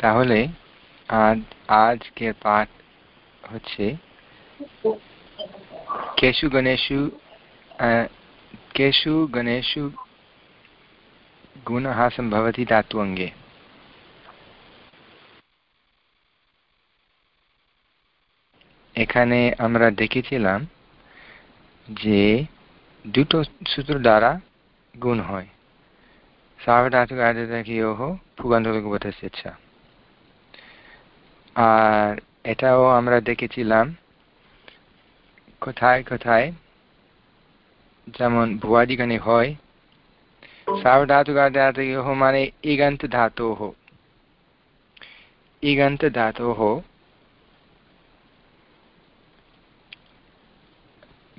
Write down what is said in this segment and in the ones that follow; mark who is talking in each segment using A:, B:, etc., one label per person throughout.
A: তাহলে আজ আজকের পাঠ হচ্ছে কেশু গণেশু কেশু গণেশু গুণः धातु অঙ্গে। এখানে আমরা দেখেছিলাম যে দুটো সূত্র দ্বারা গুণ হয়। সার্বধাতুকার্যযোহ পুগন্ধলঘুবধস্য আর এটাও আমরা দেখেছিলাম। কোথায় কোথায়? যেমন ভুয়াদিগণে হয় সার্বধাতু গাধাতু মানে ইগন্ত ধাতু ইগন্ত ধাতু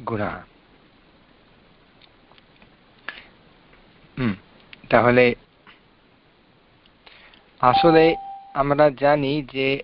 A: গুণা। হম, তাহলে আসলে আমরা জানি যে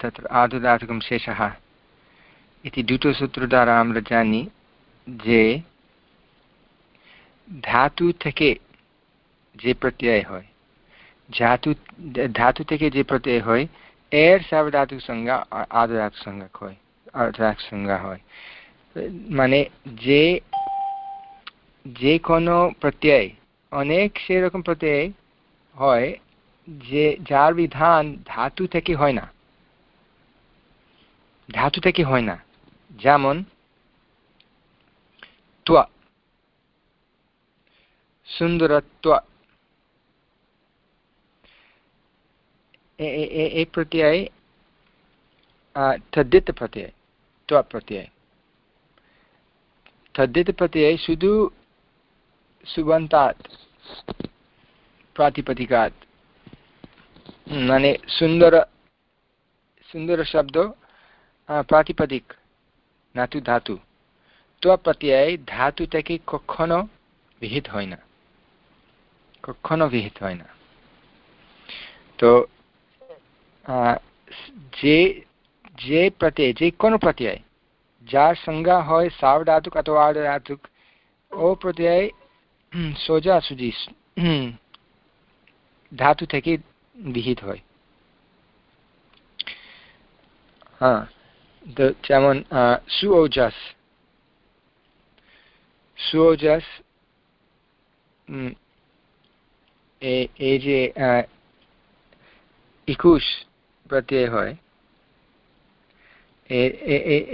A: तत्र आर्धधातुकं शेषः इति দুটো আমরা জানি যে ধাতু থেকে যে প্রত্যয় হয় ধাতু ধাতু থেকে যে প্রত্যয় হয় এর সার্বধাতুক সংজ্ঞা আর্ধধাতুক সংজ্ঞা হয় আর্ধধাতুক সংজ্ঞা হয় মানে যে যে কোনো প্রত্যয় অনেক সেরকম প্রত্যয় হয় যে যার বিধান ধাতু থেকে হয় না। ধাতু থেকে হয় না। যেমন, ত্ব। সুন্দরত্ব। এই প্রত্যয় তদ্দিত প্রত্যয়, ত্ব প্রত্যয়। তদ্দিত প্রত্যয় শুধু সুবন্তাৎ প্রাতিপদিকাত মানে সুন্দর সুন্দর শব্দ প্রাতিপদিক, নাতু ধাতু। তো প্রত্যয় থেকে কখনো বিহিত হয় না। কখনো বিহিত হয় না। তো যে যে প্রত্যয়, যে কোনো প্রত্যয়, যার সংজ্ঞা হয় সার্বধাতুক অথবা আর্ধধাতুক ও প্রত্যয় সোজাসুজি ধাতু থেকে বিহিত হয়। হ্যাঁ যেমন সুওজাস সুওজাস এই যে একুশ প্রত্যয় হয়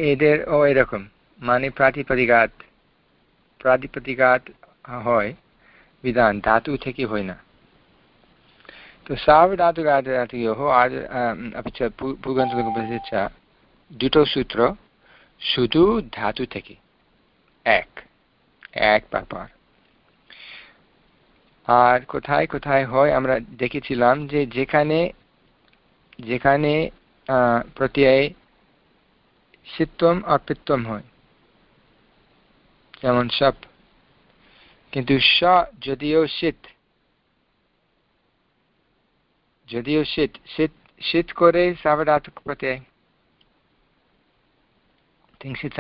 A: এদের ও এরকম মানে প্রাতিপদিকাত প্রাতিপদিকাত হয়, বিধান, ধাতু থেকে হয় না। তো सावधातुकादियोः आद् अपि च पुगन्तुपदे च দুটো সূত্র শুধু ধাতু থেকে এক এক ব্যাপার আর কোথায় কোথায় হয় আমরা দেখেছিলাম যে যেখানে যেখানে প্রত্যয় সিত্তম অপিত্তম হয়। যেমন সব। কিন্তু স যদিও শীত যদিও শীত শীত শীত করে সাবধাতুক প্রত্যয় তিংশিত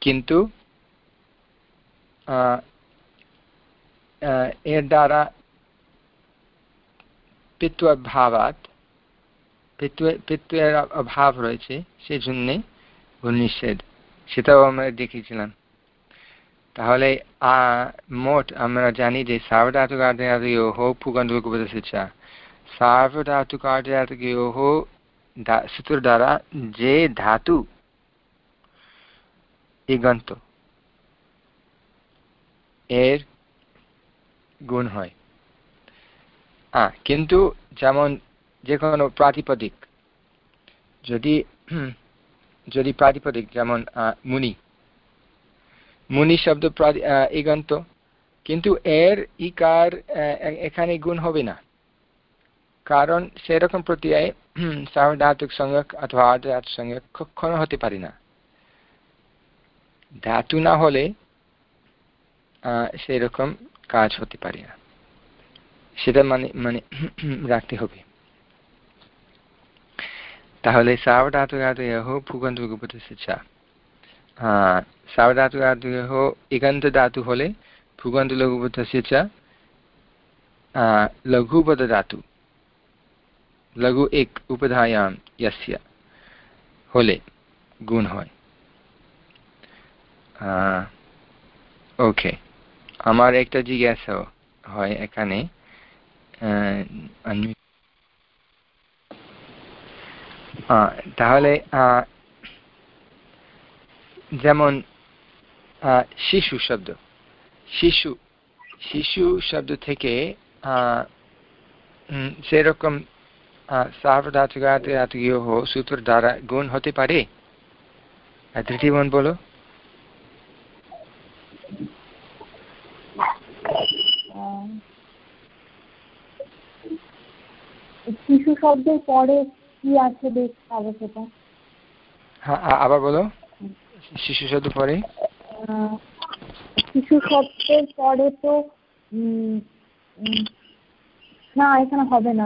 A: কিন্তু এর দ্বারা পিত্তভাবাত পিত্তের অভাব রয়েছে সেই জন্যে নিষেধ। সেটাও আমরা দেখেছিলাম তাহলে মোট আমরা জানি যে সার্বধাতুক আর্ধাতুকয়োহ পুগণ্ডল উপদেশিচ্ছা সার্বধাতুক আর্ধাতুকয়োহ সূত্র দ্বারা যে ধাতু ইগন্ত এর গুণ হয়। আ, কিন্তু যেমন যে কোনো প্রাতিপদিক, যদি যদি প্রাতিপদিক যেমন মুনি মুনি শব্দ ইগন্ত কিন্তু এর ইকার এখানে গুণ হবে না। কারণ সেরকম প্রত্যয় সার্বধাতুক সংজ্ঞক অথবা আর্ধধাতুক সংজ্ঞক কখনো হতে পারে না। ধাতু না হলে সেরকম কাজ হতে পারে না। সেটা মানে মানে রাখতে হবে। তাহলে সার্বধাতুকাদয়ः ভূগন্ধভূগপতस्य চ सावधातुकादयोः इगन्तधातु হলে भूगन्तलघुपथस्य च लघुपदधातु লঘু এক উপধায়াম ইয়াস্য হলে গুণ হয় ওকে আমার একটা জিজ্ঞাসা হয় এখানে তাহলে যেমন শিশু শব্দ। শিশু শিশু শব্দ থেকে সেরকম সূত্র দ্বারা গুণ হতে পারে। তৃতীয় বলো।
B: শিশু শব্দের পরে কি আছে বেশ সেটা
A: হ্যাঁ আবার বলো। শিশু শব্দ পরে
B: শিশু শব্দের পরে তো না এখানে হবে না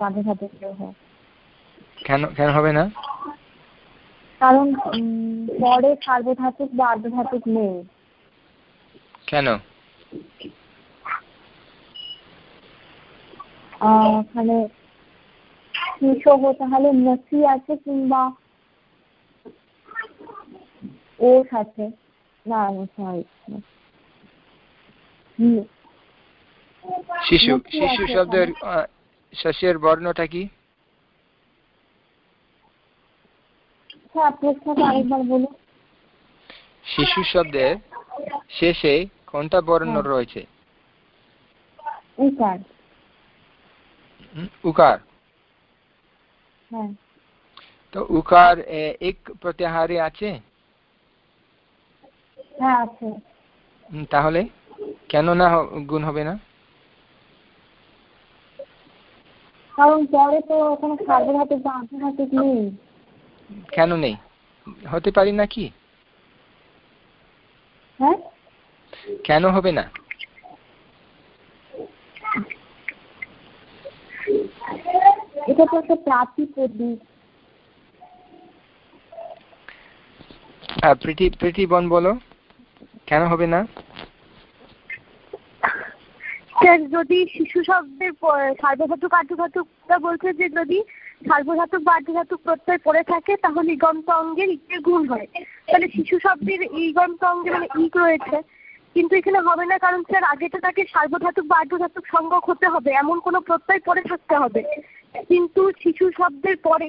B: আর্ধধাতুক
A: কেন কেন হবে না?
B: কারণ পরে সার্বধাতুক বা আর্ধধাতুক নেই।
A: কেন?
B: ওখানে তাহলে নসি আছে কিংবা না সরি
A: শিশু শিশু শব্দের শস্যের বর্ণটা কি? শিশু শব্দের শেষে কোনটা বর্ণ
B: হ্যাঁ।
A: রয়েছে?
B: উকার।
A: উকার।
B: হ্যাঁ।
A: তো উকার এক প্রত্যাহারে আছে?
B: হ্যাঁ আছে।
A: তাহলে? কেন না গুণ হবে না?
B: কারণ পরে তো ওখানে সার্বধাতুক বা আর্ধধাতুক নেই।
A: কেন নেই? হতে পারি না কি?
B: হ্যাঁ?
A: কেন হবে না?
B: এটা তো একটা প্রাচী প্রদীপ
A: প্রীতি প্রীতি বন বলো। কেন হবে না?
B: স্যার যদি শিশু শব্দের সার্বধাতুক আর্ধধাতুকটা বলছে যে যদি সার্বধাতুক বা আর্ধধাতুক প্রত্যয় পড়ে থাকে, তাহলে ইগন্ত অঙ্গের ইকের গুণ হয়। তাহলে শিশু শব্দের ইগন্ত অঙ্গে মানে ইক রয়েছে। কিন্তু এখানে হবে না, কারণ স্যার আগেটা তাকে সার্বধাতুক বা আর্ধধাতুক সংজ্ঞক হতে হবে, এমন কোনো প্রত্যয় পড়ে থাকতে হবে। কিন্তু শিশু শব্দের পরে,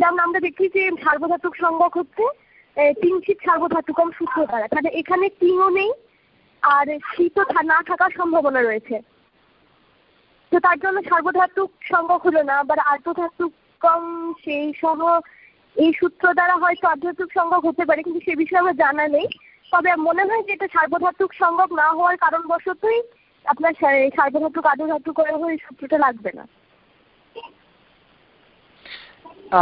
B: যেমন আমরা দেখি যে সার্বধাতুক সংজ্ঞক হচ্ছে তিনশিত সার্বধাতুকম সূত্র দ্বারা তাহলে এখানে তিনও নেই, আর শীতও না থাকার সম্ভাবনা রয়েছে। তো তার জন্য সার্বধাতুক সংজ্ঞক হলো না, আবার কম, সেই সহ এই সূত্র দ্বারা হয়তো আধ্যাত্মিক সংজ্ঞক হতে পারে, কিন্তু সে বিষয়ে আমার জানা নেই। তবে মনে হয় যে এটা সার্বধাতুক সংজ্ঞক না হওয়ার কারণবশতই আপনার সার্বধাতুক আর্ধধাতুক করে এই সূত্রটা লাগবে না।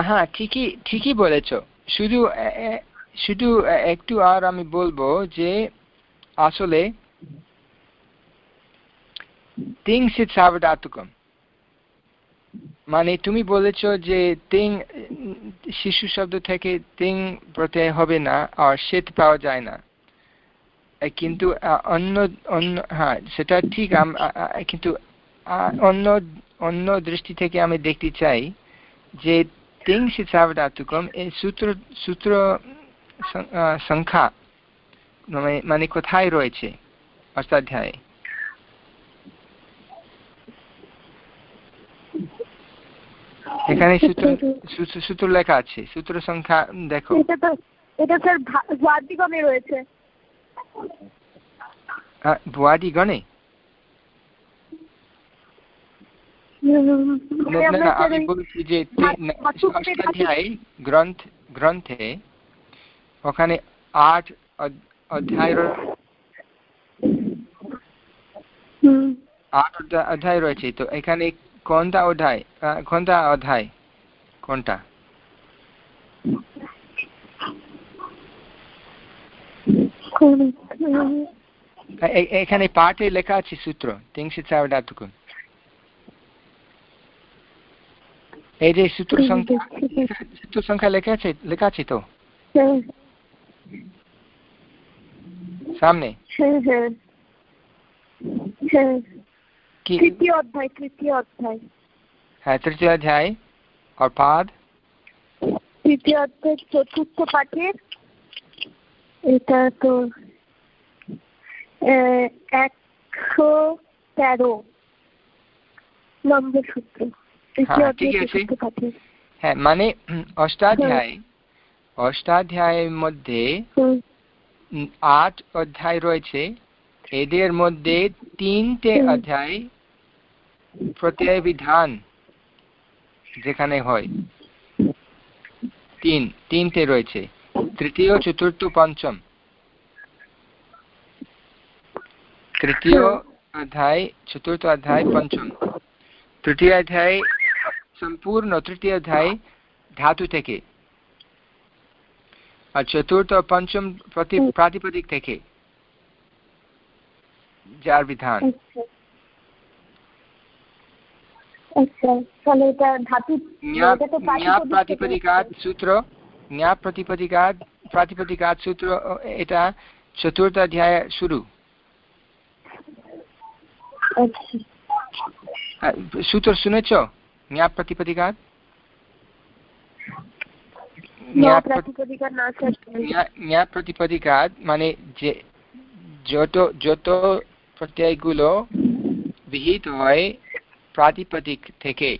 A: হ্যাঁ ঠিকই ঠিকই বলেছ। শুধু শুধু একটু আর আমি বলব যে আসলে তিং সিট সাবধাতুকম মানে তুমি বলেছ যে তিং, শিশু শব্দ থেকে তিং প্রত্যয় হবে না আর শীত পাওয়া যায় না। কিন্তু অন্য অন্য হ্যাঁ সেটা ঠিক কিন্তু অন্য অন্য দৃষ্টি থেকে আমি দেখতে চাই যে তিং শীত সাবধাতুকম এই সূত্র সূত্র সংখ্যা। মানে মানে কোথায় রয়েছে? অষ্টাধ্যায়ে। এখানে সূত্র সূত্র লেখা আছে। সূত্র সংখ্যা দেখো।
B: এটা স্যার ভুয়াদিগণে রয়েছে।
A: ভুয়াদিগণে? আমি বলছি যে গ্রন্থ গ্রন্থে ওখানে আট অধ্যায় আট অধ্যায় রয়েছে। তো এখানে কোনটা অধ্যায় কোনটা অধ্যায়? কোনটা? এখানে পাঠে লেখা আছে সূত্র। তিনশো চার ধাতুকুন এই যে সূত্র সংখ্যা সূত্র সংখ্যা লেখা আছে লেখা আছে তো? সামনে?
B: তৃতীয় অধ্যায় তৃতীয় অধ্যায়।
A: হ্যাঁ তৃতীয় অধ্যায়। আর পাদ
B: তৃতীয় অধ্যায় চতুর্থ পাঠের। এটা তো একশো তেরো নম্বর সূত্র।
A: হ্যাঁ, হ্যাঁ মানে অষ্টাধ্যায়। অষ্টাধ্যায়ের মধ্যে আট অধ্যায় রয়েছে। এদের মধ্যে তিনটে অধ্যায় প্রত্যয় বিধান যেখানে হয়। তিন তিনটে রয়েছে। তৃতীয় চতুর্থ পঞ্চম। তৃতীয় অধ্যায় চতুর্থ অধ্যায় পঞ্চম। তৃতীয় অধ্যায় সম্পূর্ণ তৃতীয় অধ্যায় ধাতু থেকে। আর চতুর্থ পঞ্চম প্রাতিপদিক থেকে যার বিধান। প্রাতিপদিকাত সূত্র ন্যা প্রতিপদিকাত প্রাতিপদিকাত সূত্র এটা চতুর্থ অধ্যায় শুরু। সূত্র শুনেছ? ন্যা প্রতিপদিকাত? প্রতিপদিকাত মানে যে যত যত প্রত্যয়গুলো বিহিত হয় প্রাতিপদিক থেকে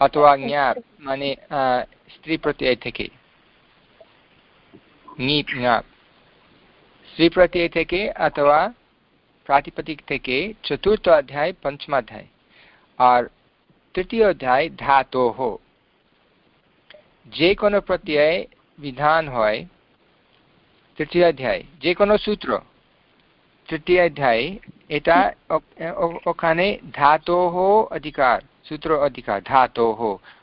A: অথবা জ্ঞাপ মানে স্ত্রী প্রত্যয় থেকে স্ত্রী প্রত্যয় থেকে অথবা প্রাতিপদিক থেকে চতুর্থ অধ্যায় পঞ্চমাধ্যায় আর তৃতীয় অধ্যায় ধাতোহ যে কোনো প্রত্যয় বিধান হয়, তৃতীয় অধ্যায় যে কোনো সূত্র, তৃতীয় অধ্যায়, এটা ওখানে ধাতোহ অধিকার, সূত্র অধিকার, ধাতোহ,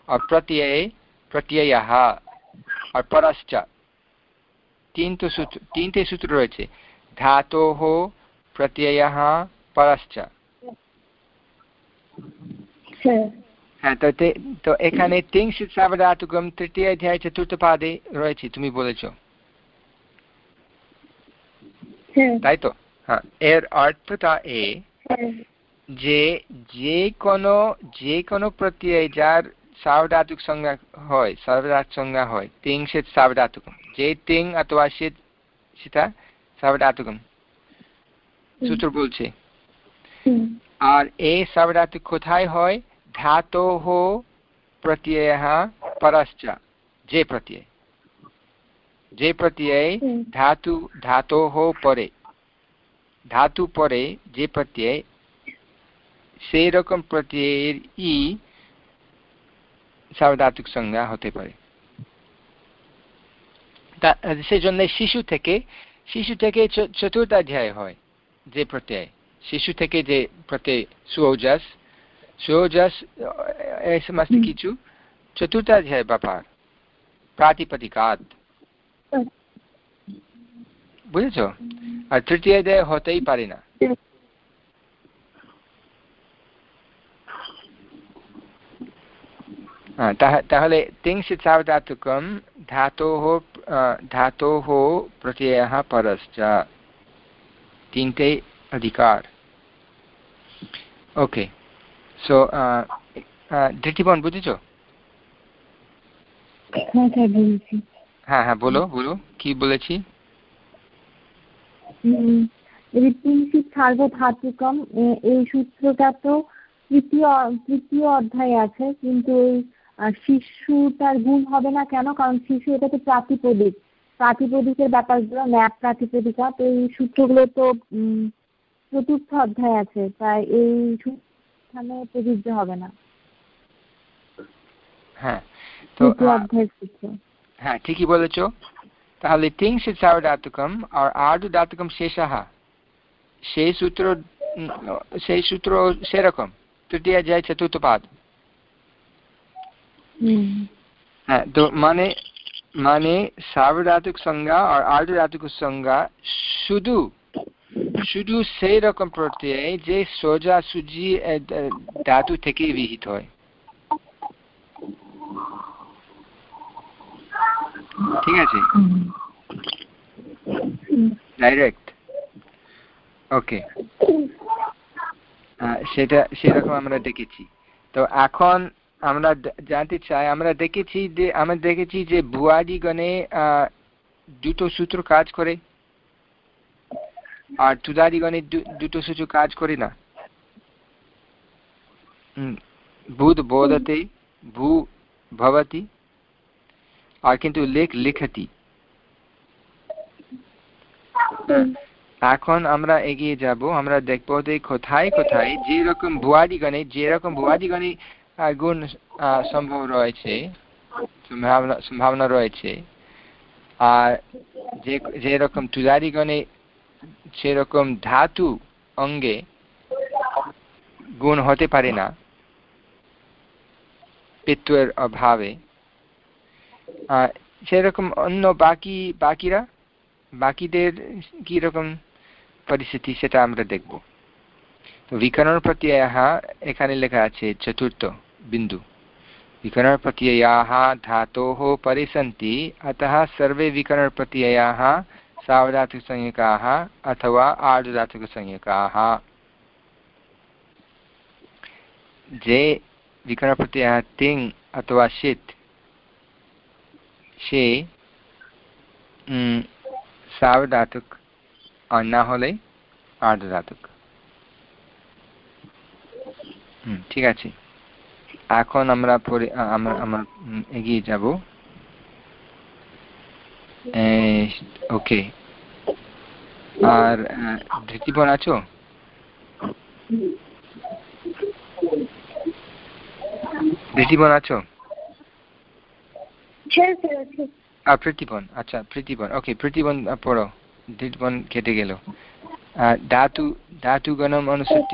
A: আর প্রত্যয় প্রত্যয় আর পরশ্চ, তিনটে সূত্র তিনটে সূত্র রয়েছে, ধাতোহ, প্রত্যয়, পরশ্চ। হ্যাঁ তো তো এখানে তিনশিত সাবধাতুকম তৃতীয় অধ্যায় চতুর্থ পাদে রয়েছে তুমি বলেছ। তাই তো? হ্যাঁ এর অর্থটা এ যে যে কোনো যে কোনো প্রত্যয় যার সাবধাতুক সংজ্ঞা হয় সাবধাতুক সংজ্ঞা হয় তিং শীত সাবধাতুকম যে তিং অথবা শীত সেটা সাবধাতুকম সূত্র বলছে। আর এই সাবধাতুক কোথায় হয়? ধাতোः प्रत्ययः परश्च যে প্রত্যয় যে প্রত্যয় ধাতু ধাতোः পরে ধাতু পরে যে প্রত্যয় সেই রকম প্রত্যয়ের ই সার্বধাতুক সংজ্ঞা হতে পারে সেজন্য শিশু থেকে শিশু থেকে চতুর্থ অধ্যায় হয় যে প্রত্যয় শিশু থেকে যে প্রত্যয় সুওজাস सोजस्ति हम्म। किचु। चतुर्थाध्याय व्यापार प्रातिपदिकात्। हाँ। बुझेछ तृतीय अध्याय होतै पारेन हाँ। हाँ, तहले तिंसित् सावधातुकं धातोः धातोः प्रत्ययः परश्च। तिङ्कै अधिकार। ओके. সো ধৃতিবন বুঝেছ? হ্যাঁ হ্যাঁ বলো বলো কি বলেছি?
B: সার্বধাতুকম এই সূত্রটা তো তৃতীয় তৃতীয় অধ্যায় আছে কিন্তু ওই শিশুটার গুণ হবে না কেন? কারণ শিশু এটা তো প্রাতিপদিক। প্রাতিপদিকের ব্যাপারগুলো ন্যাপ প্রাতিপদিকা তো এই সূত্রগুলো তো চতুর্থ অধ্যায় আছে। তাই এই এখানে প্রযোজ্য হবে না।
A: হ্যাঁ তো হ্যাঁ। ঠিকই বলেছ। তাহলে তিংশিত সার্বধাতুকম আর আর্ধ ধাতুকম শেষাহ সেই সূত্র সেই সূত্র সেরকম। তৃতীয় যায় চতুর্থ পাদ হ্যাঁ তো মানে মানে সার্বধাতুক সংজ্ঞা আর আর্ধধাতুক সংজ্ঞা শুধু শুধু সেই রকম প্রত্যয়, যে সোজা সুজি ধাতু থেকে বিহিত হয়। ঠিক আছে? ডাইরেক্ট ওকে সেটা, সেরকম আমরা দেখেছি। তো এখন আমরা জানতে চাই, আমরা দেখেছি যে, আমরা দেখেছি যে ভুয়াদিগণে দুটো সূত্র কাজ করে। আর তুদাদিগণে দুটো সূত্র কাজ করে না। বুধ বোধতে ভূ ভবতি, আর কিন্তু লেখ লিখতি। এখন আমরা এগিয়ে যাব, আমরা দেখব যে কোথায় কোথায় যেরকম ভুয়াদিগণে যেরকম ভুয়াদিগণে গুণ সম্ভব রয়েছে, সম্ভাবনা সম্ভাবনা রয়েছে। আর যে, যেরকম তুলারিগণে সেরকম ধাতু অঙ্গে গুণ হতে পারে না পিত্বের অভাবে সেরকম অন্য বাকি বাকিরা বাকিদের কিরকম পরিস্থিতি সেটা আমরা দেখব তো বিকরণ প্রত্যয় এখানে লেখা আছে চতুর্থ बिन्दु विकरणप्रत्ययाः धातोः परे सन्ति अतः सर्वे विकरणप्रत्ययाः सावधातुकसंज्ञकाः अथवा आर्धधातुकसंज्ञकाः যে বিকরণপ্রত্যয় তিং অথবা শীত সে সাবধাতুক আর না হলে আর্ধধাতুক ঠিক আছে এখন আমরা পরে আমরা এগিয়ে যাব ওকে আর ধৃতিবন আছো? ধৃতিবন আছো? প্রীতিবন আচ্ছা প্রীতিবন ওকে পড়ো। কেটে গেল। ধাতু ধাতু গণম অনুসৃত্য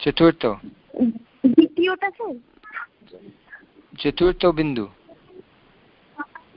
A: চতুর্থ।
B: দ্বিতীয়টা
A: চতুর্থ বিন্দু।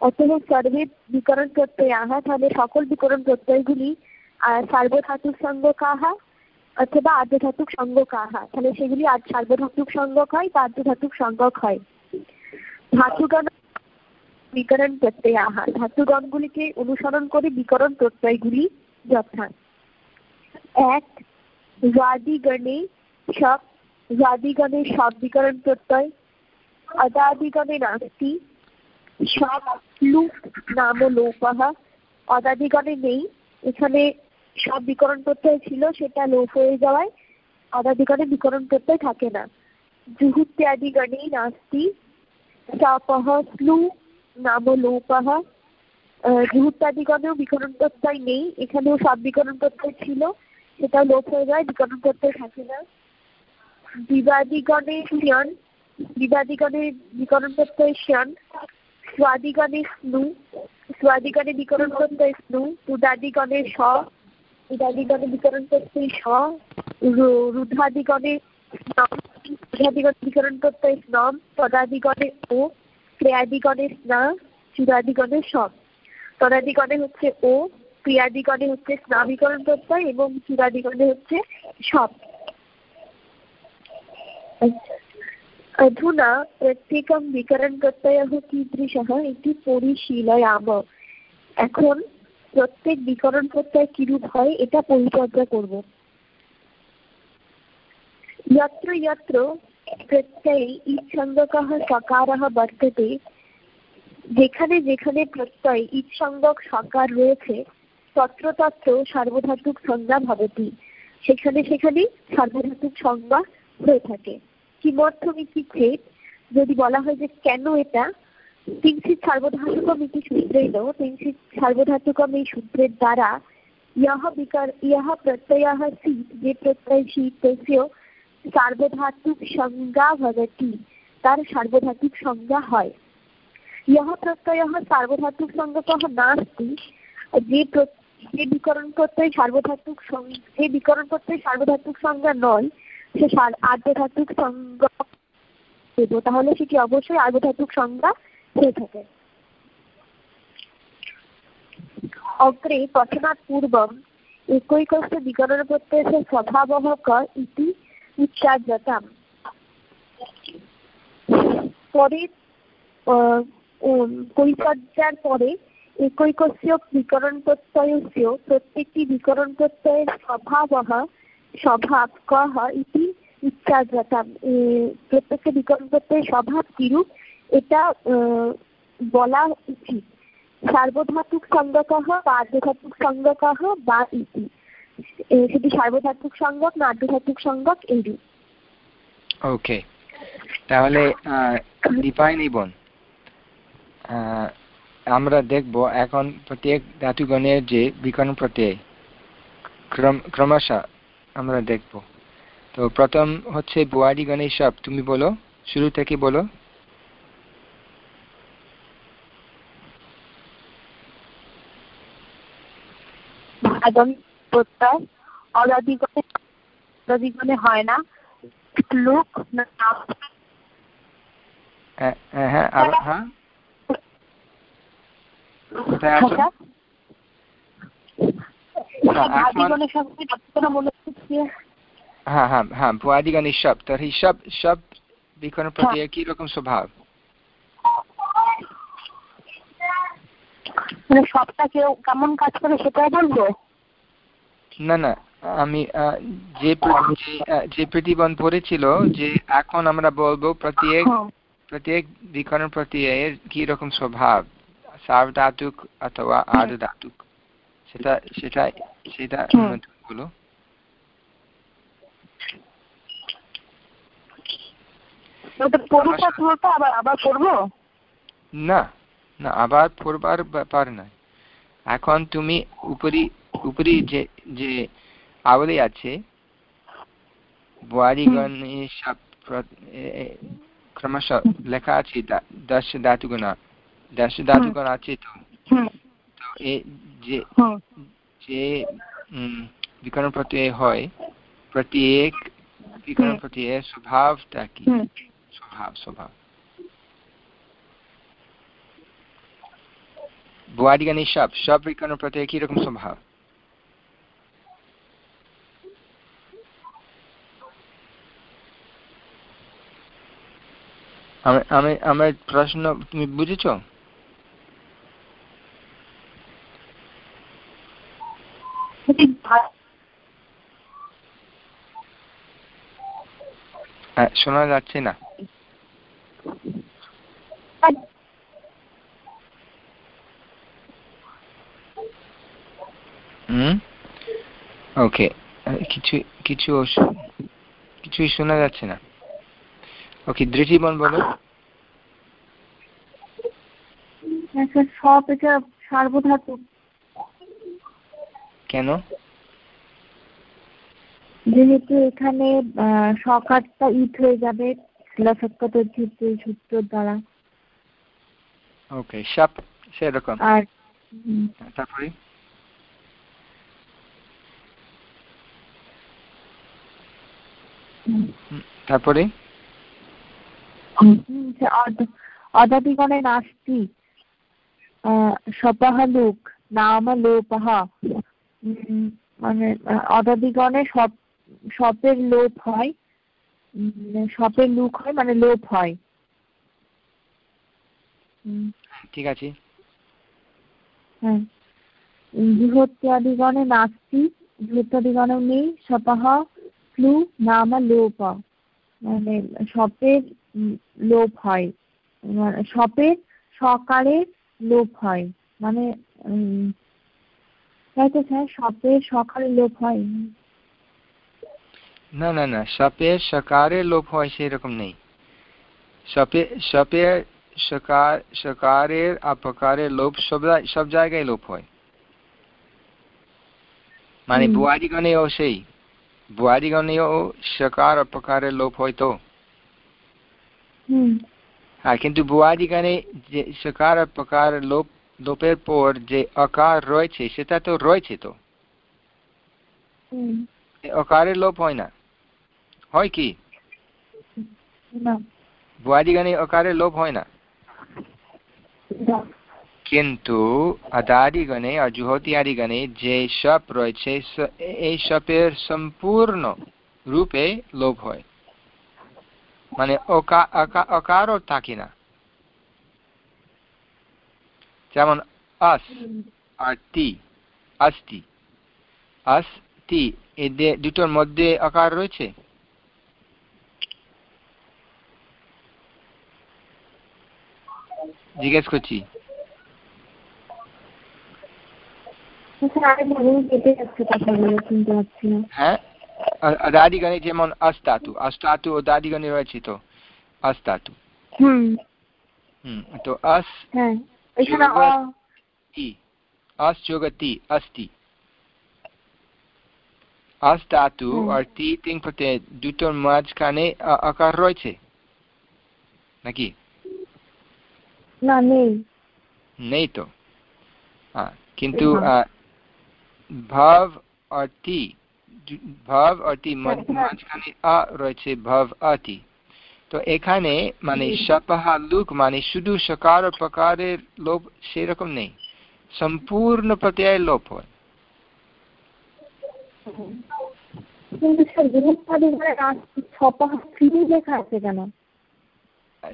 B: অথবা সর্বে বিকরণ প্রত্যয় আহা, তাহলে সকল বিকরণ প্রত্যয়গুলি সার্বধাতুক আহা অথবা আর্ধধাতুক সংযোগ আহা তাহলে সেগুলি সার্বধাতুক সংযোগ হয় বা আর্ধধাতুক সংযোগ হয়। ধাতুগণ বিকরণ প্রত্যয় আহা। ধাতুগণগুলিকে অনুসরণ করে বিকরণ প্রত্যয়গুলি যথা। এক ওয়াদিগণে সব ওয়াদিগণে সব বিকরণ প্রত্যয়, অদাদিগণে নাস্তি সব লুপ নাম লোপহ। অদাদিগণে নেই। এখানে সব বিকরণ প্রত্যয় ছিল, সেটা লোপ হয়ে যাওয়ায় অদাদিগণে বিকরণ প্রত্যয় থাকে না। জুহুত্যাদিগণেই নাস্তি। চাপহ স্লু নাম লোপহ। জুহুত্যাদিগণেও বিকরণ প্রত্যয় নেই। এখানেও সব বিকরণ প্রত্যয় ছিল। সেটা লোপ হয়ে যায়, বিকরণ প্রত্যয় থাকে না। বিবাদিগণে শিয়ন। বিবাদিগণে বিকরণ প্রত্যয় শিয়ন। স্বাদিগণে স্নু স্বাদিগণে বিকরণ প্রত্যয় স্নু রুদাদিগণে স রুদাদিগণে বিকরণ প্রত্যয় স রুধাদিগণে স্নম রুধাদিগণে বিকরণ প্রত্যয় স্নম পদাদিগণে ও ক্রিয়াদিগণে স্না চুরাদিগণে সব তদাদিগণে হচ্ছে ও ক্রিয়াদিগণে হচ্ছে স্নাবিকরণ প্রত্যয় এবং চূড়াদিগণে হচ্ছে সব अधुना प्रत्येकं विकरणप्रत्ययः कीदृशः इति পরিশীলয়াম এখন প্রত্যেক বিকরণ প্রত্যয় কিরূপ হয় এটা পরিচর্যা করব यत्र यत्र प्रत्यये इच्छन्दकः सकारः वर्तते যেখানে যেখানে প্রত্যয় ঈদসঙ্গক সকার রয়েছে তত্র তত্র সার্বধাতুক সংজ্ঞা ভবতি সেখানে সেখানেই সার্বধাতুক সংজ্ঞা হয়ে থাকে কিমর্থমিতি চেত যদি বলা হয় যে কেন এটা? কিঞ্চিত ইতি সূত্রেণ কিঞ্চিত সার্বধাতুকম এই সূত্রের দ্বারা ইহ বিকার, ইহ প্রত্যয়ः সিত, যে প্রত্যয় সিত, তস্য সার্বধাতুক সংজ্ঞা ভবতি, তার সার্বধাতুক সংজ্ঞা হয়। ইহ প্রত্যয়ः সার্বধাতুক সংজ্ঞকः নাস্তি, যে যে বিকরণ প্রত্যয় সার্বধাতুক যে বিকরণ প্রত্যয় সার্বধাতুক সংজ্ঞা নয় সে আধ্যাত্মিক সংজ্ঞা দেব, তাহলে সেটি অবশ্যই আধ্যাত্মিক সংজ্ঞা হয়ে থাকে। অগ্রে পঠনাৎ পূর্বম একই কষ্ট বিগণন করতে বিগণনপ্রত্যয়স্য স্বভাবহ ইতি উচ্চার যতাম পরে পরিচর্যার পরে একই কষ্ট বিকরণ প্রত্যয় প্রত্যেকটি বিকরণ প্রত্যয়ের স্বভাবহ স্বভাবः স্বভাব কহ ইতি উচ্চার্যতাম প্রত্যেকটা প্রত্যয়ের স্বভাব কিরূপ, এটা বলা উচিত। সার্বধাতুক সংজ্ঞকহ বা আর্ধধাতুক সংজ্ঞকহ বা ইতি। সেটি সার্বধাতুক সংজ্ঞক না আর্ধধাতুক সংজ্ঞক এইরূপ।
A: ওকে। তাহলে দীপায় নিবন। আমরা দেখব এখন প্রত্যেক ধাতুগণের যে বিকরণ প্রত্যয়। ক্রমশ আমরা দেখব। তো প্রথম হচ্ছে বুয়ারি গণেশ সব তুমি বলো শুরু থেকে বলো।
B: প্রত্যয় অদাদিগণে অদাদিগণে হয় না। লোক
A: হ্যাঁ হ্যাঁ হ্যাঁ কোথায় আছো? হ্যাঁ হ্যাঁ হ্যাঁ কি রকম
B: মানে সবটা কেউ কেমন কাজ করে সেটাই বলব?
A: না না আমি যে যে প্রতিবন্ধ পড়েছিল যে এখন আমরা বলব প্রত্যেক প্রত্যেক বিকরণ প্রত্যয়ের কি রকম স্বভাব? সার্বধাতুক অথবা আর্ধধাতুক সেটা সেটা সেটা গুলো না না আবার পড়বার ব্যাপার নাই এখন তুমি উপরি উপরি যে যে আবলি আছে বুয়ারিগণ ক্রমশ লেখা আছে দশ ধাতুগুণ দশ ধাতুগণ আছে তো। তো যে যে বিকরণ প্রত্যয় হয় প্রত্যেক বিকরণ প্রত্যয়ের স্বভাবটা কি? স্বভাব বুয়াদিগানি সব সব বিকরণ প্রত্যয় কীরকম স্বভাব আমি আমার প্রশ্ন তুমি বুঝেছ শোনা যাচ্ছে না ওকে কিছু কিছু কিছুই শোনা যাচ্ছে না। ওকে দৃষ্টিবন বলো।
B: সব এটা সার্বধাতু।
A: কেন?
B: যেহেতু এখানে সকারটা ইট হয়ে যাবে। শিলাসক্কাতের ক্ষেত্রে সূত্র দ্বারা।
A: ওকে সাপ সেরকম
B: আর
A: তারপরে? তারপরে?
B: অদাদিগণে নাস্তি সপাহালুক লোক নাম লোপহ। মানে অদাদিগণে সব সপের লোপ হয়। সপের লুক হয় মানে লোপ হয়।
A: ঠিক আছে।
B: হ্যাঁ। বৃহত্যাদিগণে নাস্তি বৃহত্যাদিগণে নেই সপাহ ফ্লু নাম লোপ মানে সপের লোপ হয়। সপের
C: সকালে লোপ হয়। মানে তাই তো স্যার সপের সকালে লোপ হয়।
A: না না না সপের সকারে লোপ হয় সেরকম নেই। সপে সপের সকার সকারের অপকারের লোপ সব সব জায়গায় লোপ হয়। মানে বুয়ারিগণেও সেই বুয়ারিগণেও সকার অপকারের লোপ হয়তো হ্যাঁ কিন্তু বুয়াদিগানে যে সকার অপকার লোপ লোপের পর যে অকার রয়েছে সেটা তো রয়েছে তো। অকারের লোপ হয় না। হয় কি? বুয়াদিগানে অকারের লোপ হয় না? কিন্তু আদাদিগণে আর জুহতিয়াদিগণে যে সপ রয়েছে এই সপের সম্পূর্ণ রূপে লোভ হয়। মানে অকারও থাকে না। যেমন আস আর তি আস্তি। আস্তি এদের দুটোর মধ্যে আকার রয়েছে? জিজ্ঞেস করছি। হ্যাঁ? দাদিগণে যেমন অস্তাতু অস্তাতু ও দাদিগণে রয়েছে তো অস্তাতু তো অস অস্তি আস আর তি তিন দুটোর মাঝখানে আকার রয়েছে। নাকি?
C: না নেই।
A: নেই তো? কিন্তু ভাব আর তি ভাব আর তি মাঝখানে আ রয়েছে ভাব আতি তো এখানে মানে সাপাহা লুক মানে শুধু সকার প্রকারের লোভ সেরকম নেই। সম্পূর্ণ প্রত্যয়ের লোপ হয়।
C: লেখা আছে কেন?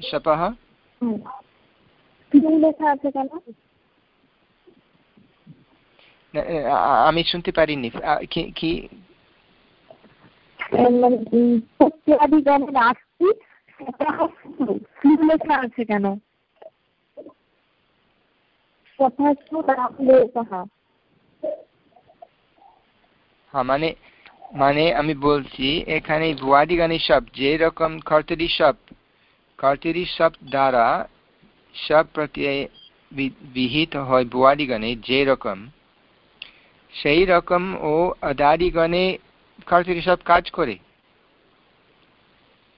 A: সপাহা
C: লেখা আছে কেন?
A: আমি শুনতে পারিনি। কি
C: লেখা আছে কেন?
A: হ্যাঁ মানে মানে আমি বলছি এখানে ভুয়াদি গানের সব যে রকম কর্তরি সব কর্তরি সব দ্বারা সব প্রত্যয় বিহিত হয় বুয়াদি গানে যে রকম। সেই রকম ও আদাদি গণে কর্তরি সব কাজ করে?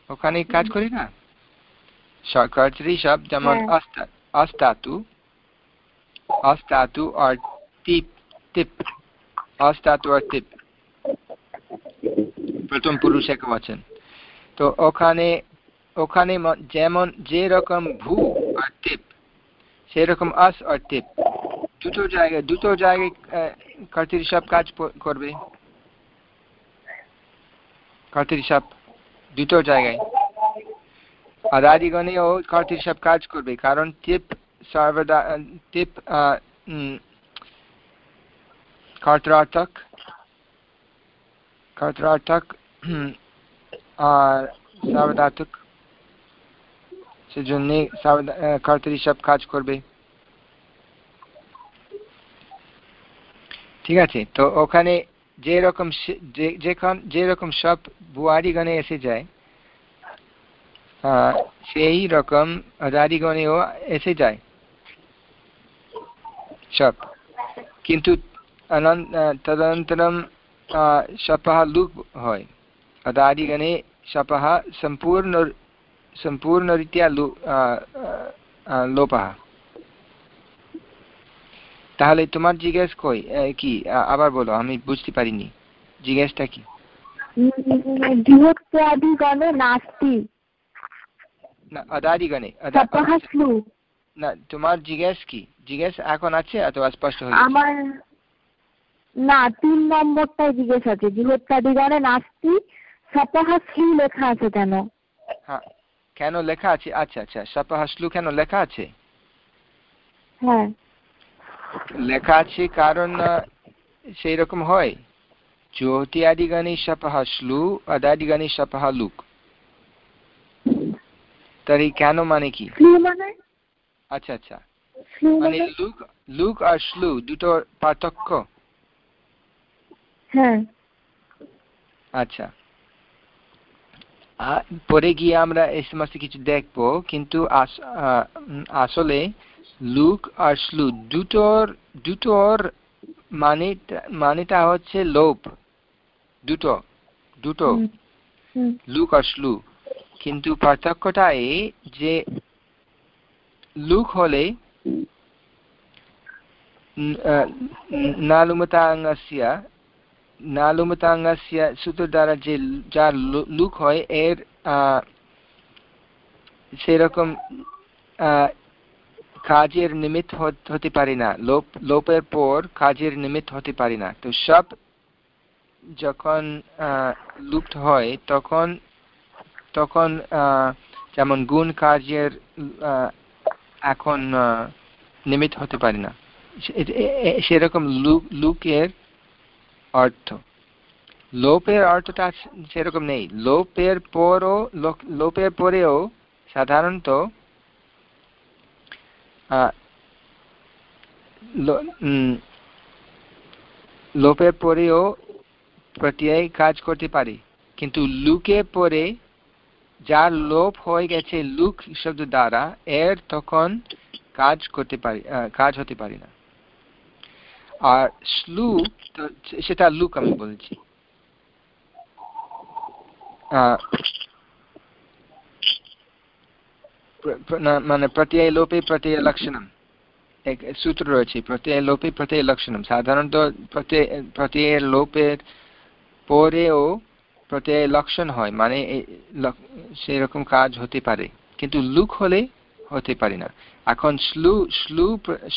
A: ওখানে কাজ করি না? কর্তরি সব যেমন অস্তাতু অস্তাতু আর টিপ টিপ অস্তাতু আর টিপ প্রথম পুরুষ এক বচন তো ওখানে ওখানে যেমন যে রকম ভূ সেরকম আস আর টিপ। দুটো জায়গায় দুটো জায়গায় কর্তৃ সব কাজ করবে। কর্তৃ সব দুটো জায়গায়। আর আদিগণেও কর্তৃ সব কাজ করবে, কারণ টিপ সর্বদা, টিপ কর্তরার্থক। কর্তরার্থক আর সার্বধাতুক সেজন্য তাড়াতাড়ি সব কাজ করবে। ঠিক আছে? তো ওখানে যেরকম যেখান যে রকম সব বুয়ারিগণে এসে যায় সেই রকম রারিগণেও এসে যায়। সব। কিন্তু তদন্তরম সপহ লুপ হয়। রারিগণে সপহ সম্পূর্ণ सम्पूर्ण সম্পূর্ণরীত্যা লোপः তাহলে তোমার জিজ্ঞেস কই কি আবার বলো আমি বুঝতে পারিনি জিজ্ঞেসটা কি
C: বৃহত্যাদিগণে নাস্তি
A: না আদাদিগণে না তোমার জিজ্ঞেস কি জিজ্ঞেস এখন আছে অথবা স্পষ্ট হয়ে
C: আমার না তিন নম্বরটাই জিজ্ঞেস আছে বৃহত্যাদিগণে নাস্তি সপাহাসলু লেখা আছে কেন
A: হ্যাঁ কেন লেখা আছে? আচ্ছা আচ্ছা সপাহাসলু কেন লেখা আছে?
C: হ্যাঁ।
A: লেখা আছে কারণ সেই রকম হয়। জ্যোতি আদিগানি সপাহাসলু আদাদিগানি সপাহালুক তার এই কেন মানে কি?
C: মানে?
A: আচ্ছা আচ্ছা। মানে?
C: মানে
A: লুক লুক আর স্লু দুটোর পার্থক্য?
C: হ্যাঁ।
A: আচ্ছা। পরে গিয়ে আমরা এই সমস্ত কিছু দেখব কিন্তু আসলে লুক আর স্লু দুটোর দুটোর মানে মানেটা হচ্ছে লোপ দুটো দুটো। লুক আর স্লু। কিন্তু পার্থক্যটা এই যে লুক হলে নালুমতাঙ্গস্য নালুমতাঙ্গস্য সূত্র দ্বারা যে যা লু- লুক হয় এর সেরকম কাজের নিমিত্ত হতে পারি না। লোপ লোপের পর কাজের নিমিত্ত হতে পারি না। তো সব যখন লুপ্ত হয় তখন তখন যেমন গুণ কাজের এখন আহ, নিমিত্ত হতে পারি না। সেরকম লুক লুকের অর্থ। লোপের অর্থটা সেরকম নেই। লোপের পরও লোপের পরেও সাধারণত লোপের পরেও প্রত্যয় কাজ করতে পারি। কিন্তু লুকে পরে যার লোপ হয়ে গেছে, লুক শব্দ দ্বারা, এর তখন কাজ করতে পারি কাজ হতে পারি না। আর স্লু তো সেটা লুক আমি বলছি। মানে প্রত্যয় লোপে প্রত্যয় লক্ষণম। এক সূত্র রয়েছে, প্রত্যয় লোপে প্রত্যয় লক্ষণম। সাধারণত প্রত্যয় লোপের পরেও প্রত্যয় লক্ষণ হয় মানে সেরকম কাজ হতে পারে। কিন্তু লুক হলে হতে পারে না। এখন স্লু স্লু প্র-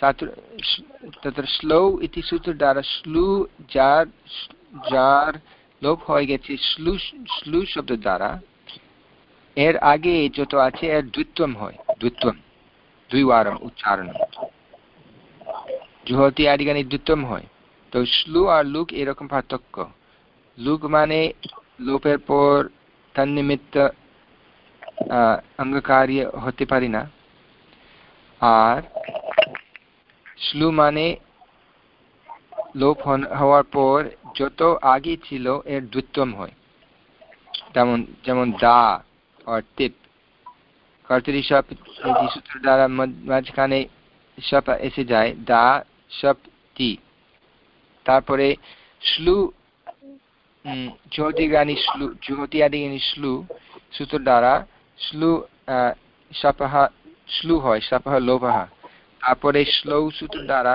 A: তত্র স্লো ইতি সূত্র দ্বারা স্লু যার যার লোপ হয়ে গেছে স্লু স্লু শব্দ দ্বারা এর আগে যত আছে এর দ্বিত্বম হয় দ্বিত্বম দ্বিবারম উচ্চারণ। জুহতি আদিগানি দ্বিত্বম হয়। তো স্লু আর লুক এরকম পার্থক্য। লুক মানে লোপের পর তন্নিমিত্ত আহ, অঙ্গকার্য হতে পারি না। আর স্লু মানে লোপ হওয়ার পর যত আগে ছিল এর দ্বিত্বম হয়। যেমন যেমন দা আর টিপ। কর্তরি সব এই সূত্র দ্বারা মাঝখানে সব এসে যায় দা সব টি। তারপরে স্লু জ্যোতিগানি স্লু জ্যোতি আদিগানি স্লু সূত্র দ্বারা আহ, সপহ স্লু হয় সপহ লোভহ তারপরে স্লৌ সূত্র দ্বারা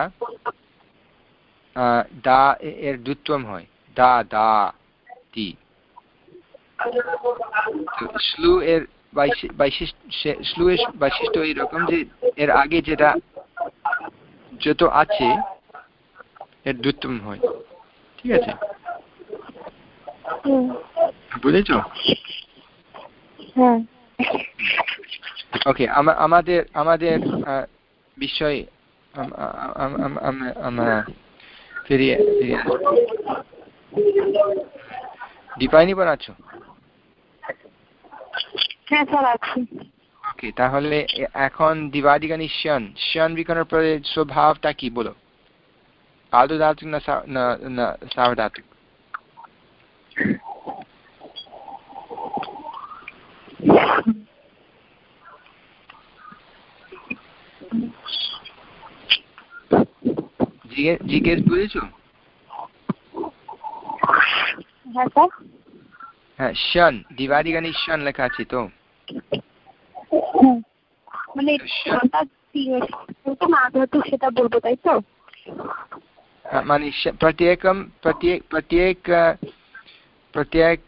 A: দা এর দ্বিত্বম হয়। দা দা তি। স্লু এর বৈশিষ্ট্য এর বৈশিষ্ট্য এরকম যে এর আগে যেটা যত আছে এর দ্বিত্বম হয়। ঠিক আছে? বুঝেছ?
C: হ্যাঁ।
A: ওকে আমাদের আমাদের আহ, বিষয় আম- আম- আম- আম- আম- আমরা ফিরিয়ে ফিরিয়ে। দীপায়নি
C: হ্যাঁ স্যার আছি।
A: ওকে তাহলে এখন দিবাদিগানি শন শন বিকরণের পরে স্বভাবটা কি বলো? আদু ধাতুক না না সার্বধাতুক জিজ্ঞেস জিজ্ঞেস বুঝেছ?
C: হ্যাঁ স্যার।
A: হ্যাঁ শান দিবারি লেখা আছে তো।
C: হ্যাঁ। মানে সেটা বলব তাই তো?
A: হ্যাঁ, মানে প্রত্যেকম প্রত্যেক প্রত্যেক প্রত্যেক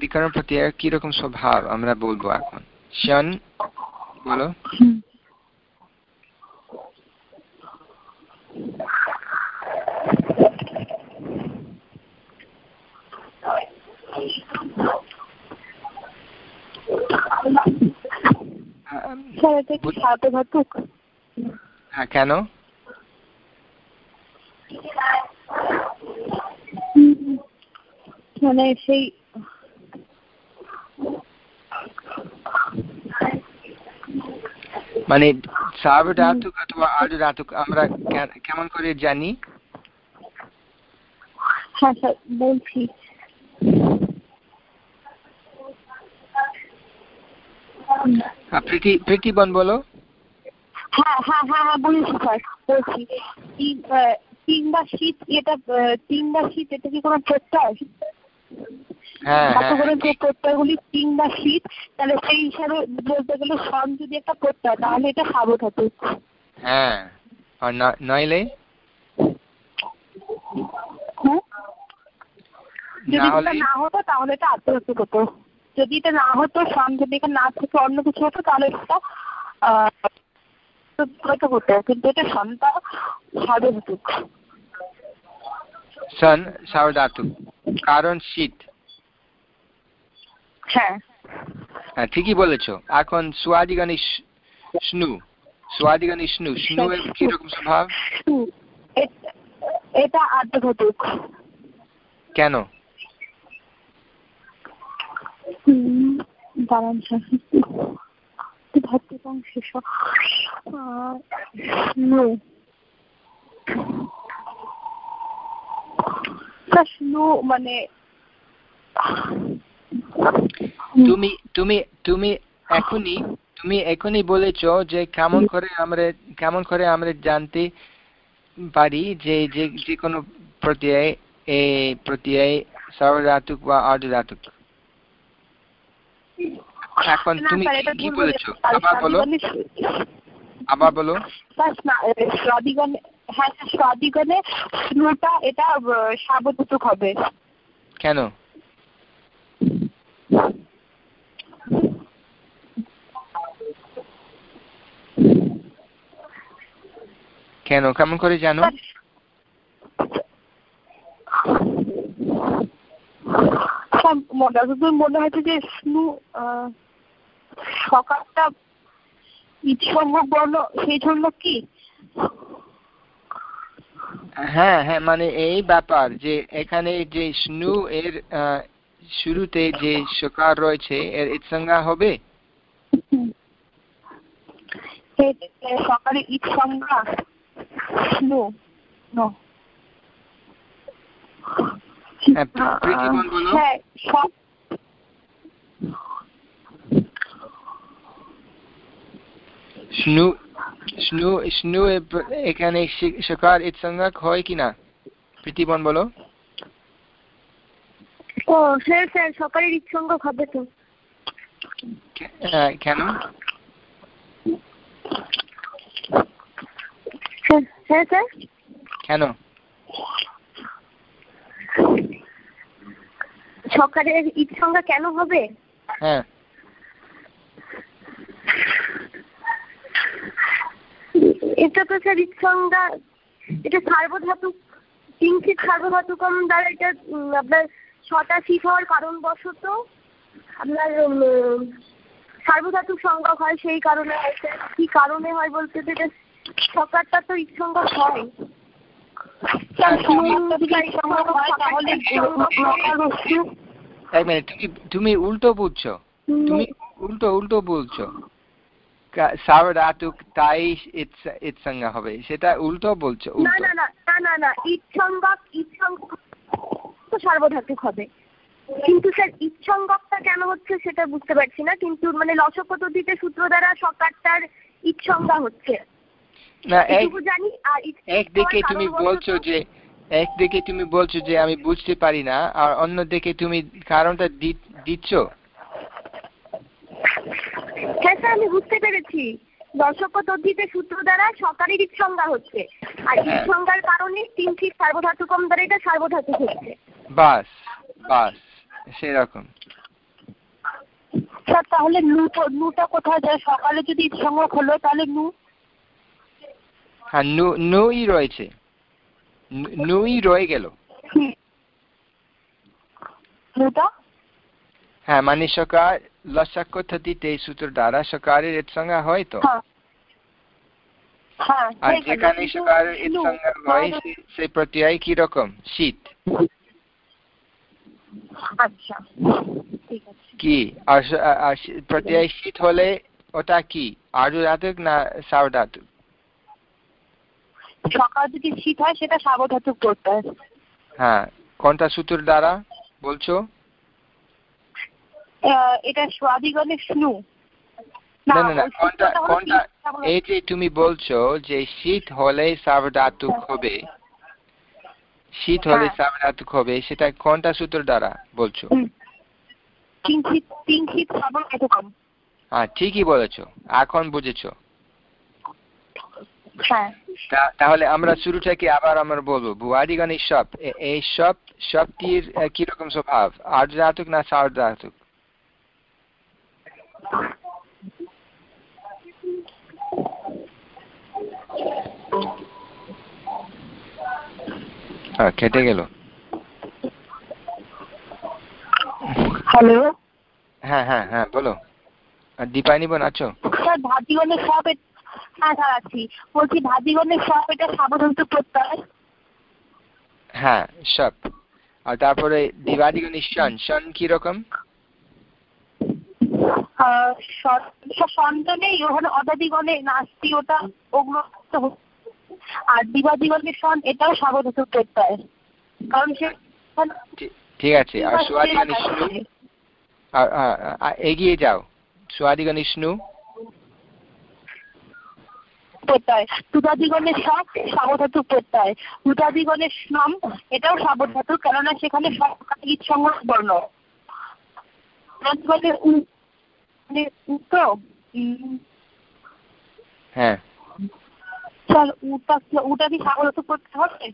A: বিকরণ প্রত্যেক কীরকম স্বভাব আমরা বলব এখন? শন বলো। হ্যাঁ কেন?
C: মানে সেই
A: মানে সার্বধাতুক অথবা আর্ধধাতুক আমরা কেমন করে জানি?
B: হ্যাঁ স্যার বলছি।
A: প্রীতি প্রীতিবন বলো।
B: হ্যাঁ হ্যাঁ হ্যাঁ হ্যাঁ বলছি স্যার বলছি। তিন বা শীত এটা তিন বা শীত এটা কি কোনো প্রত্যয়? করে যে প্রত্যয়গুলি তিন বা শীত তাহলে সেই হিসাবে বলতে গেলে সন যদি একটা প্রত্যয় তাহলে এটা সাবধাতু
A: হ্যাঁ। আর নইলে?
B: হ্যাঁ? যদি এটা না হতো তাহলে এটা আত্মহত্যা হতো। যদি এটা না হতো সন যদি এটা না থেকে অন্য কিছু হতো তাহলে হতো। কিন্তু এটা সনটা সার্বধাতুক
A: সন সার্বধাতুক কারণ শীত।
B: হ্যাঁ।
A: হ্যাঁ ঠিকই বলেছ। এখন সোয়াদিগানি স্নু। সোয়াদিগানি স্নু। স্নু এর কীরকম স্বভাব?
B: এটা আর্ধঘটক
A: কেন?
B: দাঁড়ান ধাত্বিকাং শেষ স্নু। স্নু মানে
A: তুমি তুমি তুমি এখনই তুমি এখনই বলেছ যে কেমন করে আমরা কেমন করে আমরা জানতে পারি যে যে যে কোনো প্রত্যয় এ প্রত্যয় সার্বধাতুক বা অর্ধধাতুক এখন তুমি কি বলেছ। আবার বলো। আবার বলো।
B: হ্যাঁ স্বাদিগণে স্নুটা এটা সাবধাতুক হবে।
A: কেন? কেন? কেমন করে জানো?
B: মনে হচ্ছে যে স্নু সকালটা ইচ্ছঙ্গ বর্ণ সেই জন্য কি?
A: হ্যাঁ হ্যাঁ মানে এই ব্যাপার যে এখানে যে স্নু এর শুরুতে যে সকার রয়েছে এর ইৎসংজ্ঞা হবে?
B: সকালে ইৎসংজ্ঞা স্নু নো
A: হ্যাঁ,
B: হ্যাঁ সব
A: স্নু স্নু স্নু এখানে সকার ইৎসংজ্ঞক হয় কিনা প্রীতিবন বলো
B: ও স্যার স্যার সকালের ইৎসঙ্গক হবে তো।
A: কেন?
B: হ্যাঁ স্যার?
A: কেন?
B: সকালের ঈদ সংজ্ঞা কেন হবে?
A: হ্যাঁ।
B: এটা তো স্যার ঈদ সংজ্ঞা এটা সার্বধাতুক কিঞ্চিত সার্বধাতুকম দ্বারা এটা আপনার ছটা শীত হওয়ার কারণবশত আপনার সার্বধাতুক সংজ্ঞা হয় সেই কারণে হয়েছে কি কারণে হয় বলতে যেটা সকারটা তো হয়।
A: এক মিনিট তুমি উল্টো বুঝছ? তুমি উল্টো উল্টো বলছো। তাই হবে। সেটা উল্টো বলছো
B: না না না না না ইৎসংজ্ঞক ইৎসংজ্ঞক তো সার্বধাতুক হবে। কিন্তু স্যার ইৎসংজ্ঞকটা কেন হচ্ছে সেটা বুঝতে পারছি না। কিন্তু মানে লসক পদ্ধতিতে সূত্র দ্বারা সকারটার ইৎসংজ্ঞা হচ্ছে।
A: না একদিকে তুমি বলছো যে একদিকে তুমি বলছো যে আমি বুঝতে পারি না আর অন্যদিকে তুমি কারণটা দিচ্ছ?
B: হ্যাঁ স্যার আমি বুঝতে পেরেছি। দর্শক পদ্ধতিতে সূত্র দ্বারা সকারের সংজ্ঞা হচ্ছে। আর
A: হ্যাঁ।
B: সংজ্ঞার কারণে তিন ঠিক সার্বধাতুকম দ্বারা এটা সার্বধাতুক হচ্ছে।
A: বাস বাস সেরকম।
B: স্যার তাহলে নু নুটা কোথায় যায়? সকালে যদি সংজ্ঞক হলো তাহলে নু
A: হ্যাঁ নুই রয়েছে। নুই রয়ে গেল। হ্যাঁ মানে সকার লসাক পদ্ধতিতে সূত্র দ্বারা সকারের এর সংজ্ঞা হয় তো?
B: হ্যাঁ। হ্যাঁ,
A: আর যেখানে সকারের এর সংজ্ঞা হয় সেই প্রত্যয় কি রকম শীত।
B: আচ্ছা
A: কি? আর প্রত্যয় শীত হলে ওটা কি? আর্যধাতুক না সাবধাতুক
D: সকাল শীত হয় সেটা সাবধাতুক প্রত্যয়
A: হ্যাঁ কোনটা সূত্র দ্বারা বলছো?
D: এটা স্বাদিগণে স্নু
A: না না না কোনটা কোনটা এই যে তুমি বলছো যে শীত হলে সাবধাতুক হবে শীত হলে
D: হ্যাঁ।
A: সাবধাতুক হবে সেটা কোনটা সূত্র দ্বারা বলছো।
D: কিঞ্চিত কিঞ্চিত সাবধাতুকম
A: হ্যাঁ ঠিকই বলেছ এখন বুঝেছ।
D: হ্যাঁ
A: তাহলে আমরা শুরু থেকে আবার আমরা বলব। ভুয়াদিগণ এই সব এই সব সবটির কীরকম স্বভাব? আর্ধাতুক না সার্ধাতুক হ্যাঁ কেটে গেল।
D: হ্যালো?
A: হ্যাঁ হ্যাঁ হ্যাঁ বলো। দীপায়নি বোন আছো
D: স্যার ভাদিগণের সব এ- হ্যাঁ আছি বলছি সব এটা
A: হ্যাঁ সব আর তারপরে দিবাদিগণ শন শন কীরকম
D: সন্তানেই আর এটাও কারণ
A: ঠিক আছে আর এগিয়ে যাও সুয়াদিগণ স্নু
D: প্রত্যয়। তুদাদিগণের সব সাবধাতুক প্রত্যয়। উদাদিগণের স্নম এটাও সাবধাতুক কেননা সেখানে সরকারি বর্ণ মানে
A: হ্যাঁ।
D: উটা কি হবে?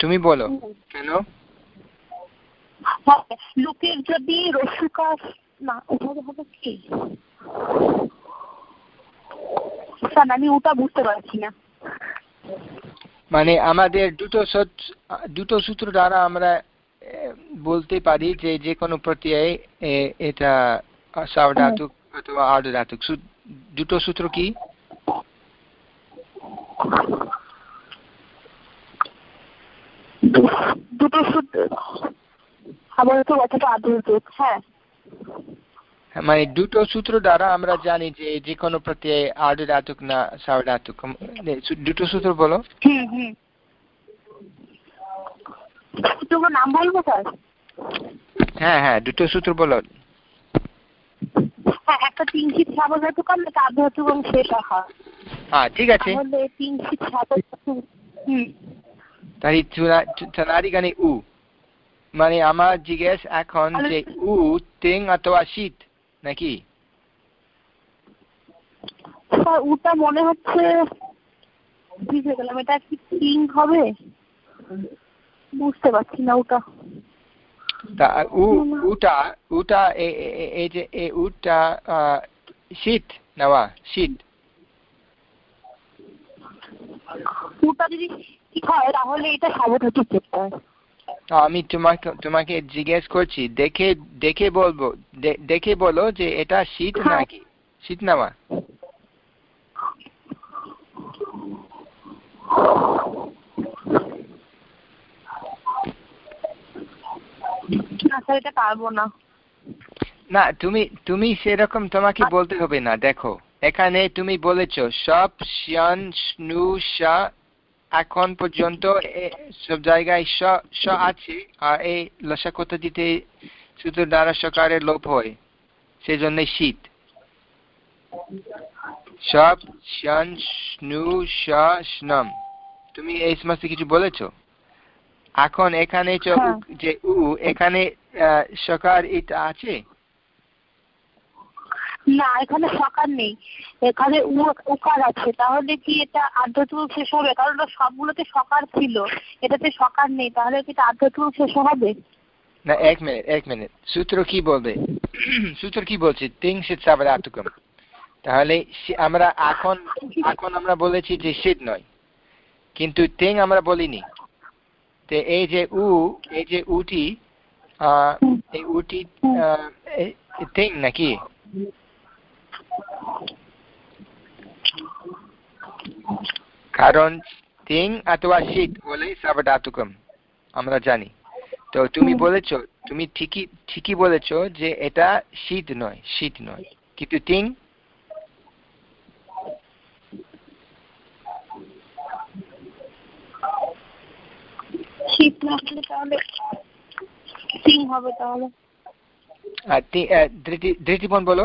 A: তুমি বলো। কেন?
D: লোকের যদি রসুকাস না ওভাবে হবে কি? স্যার আমি ওটা বুঝতে পারছি না।
A: মানে আমাদের দুটো সূত্র দুটো সূত্র দ্বারা আমরা বলতে পারি যে যে কোনো প্রত্যয়ে এটা সাবধাতুক অথবা আর্ধধাতুক দুটো সূত্র কি?
D: দুটো সূত্র আধুনিক হ্যাঁ
A: হ্যাঁ, মানে দুটো সূত্র দ্বারা আমরা জানি যে যে কোনো প্রত্যয়ে আর্ধধাতুক না সাবধাতুক উম, এ, সু- দুটো সূত্র বলো।
D: নাম বলব স্যার?
A: হ্যাঁ হ্যাঁ দুটো সূত্র বলো।
D: হ্যাঁ একটা তিন শীত সাবধাতুক আর একটা আধাতুক এবং শেষ আহা।
A: হ্যাঁ ঠিক আছে।
D: তাহলে তিন সাবধাতুক হুম।
A: তাই গানে উ। মানে আমার জিজ্ঞেস এখন যে উ তিং অথবা শীত। নাকি?
D: ওটা মনে হচ্ছে বুঝে গেলাম। এটা কি হবে? বুঝতে পারছি না ওটা।
A: তা উ উটা উটা এ- এ- এ- এই যে এই উটা শীত নেওয়া শীত।
D: ওটা যদি হয় তাহলে এটা সাবধাতুক প্রত্যয়
A: আমি তোমাকে তোমাকে জিজ্ঞেস করছি দেখে দেখে বলব দেখে বলো যে এটা শীত
D: হ্যাঁ।
A: নাকি শীত নেওয়া
D: না এটা পারব না।
A: না তুমি তুমি সেরকম তোমাকে বলতে হবে না দেখো। এখানে তুমি বলেছ সব শিয়ান স্নু এখন পর্যন্ত সব জায়গায় স স আছে আর এই লসাকতা দিতে শুধু দ্বারা সকারের লোপ হয় সেজন্য শীত। সব স্নু সা স্নম। তুমি এই সমস্ত কিছু বলেছ? এখন এখানে
D: হ্যাঁ।
A: যে উ এখানে আহ, সকার এটা আছে?
D: না এখানে সকার নেই। এখানে উকার আছে। তাহলে কি এটা আর্ধতুক শেষ হবে? কারণ সবগুলোতে সকার ছিল। এটাতে সকার নেই। তাহলে কি এটা আর্ধতুক শেষ হবে?
A: না এক মিনিট এক মিনিট। সূত্র কি বলবে? সূত্র কি বলছে? তিন শীত সাবধাতুকম তাহলে আমরা এখন এখন আমরা বলেছি যে শীত নয়। কিন্তু তিং আমরা বলিনি। তো এই যে উ এই যে উটি আহ, এই উটি আহ, এই নাকি? কারণ তিং অথবা শীত বলে সাবধাতুকম আমরা জানি। তো তুমি। বলেছ তুমি ঠিকই ঠিকই বলেছ যে এটা শীত নয় শীত নয়। কিন্তু তিং
B: শীত লাগলে তাহলে তিন হবে তাহলে।
A: আর ধৃতিমন বলো।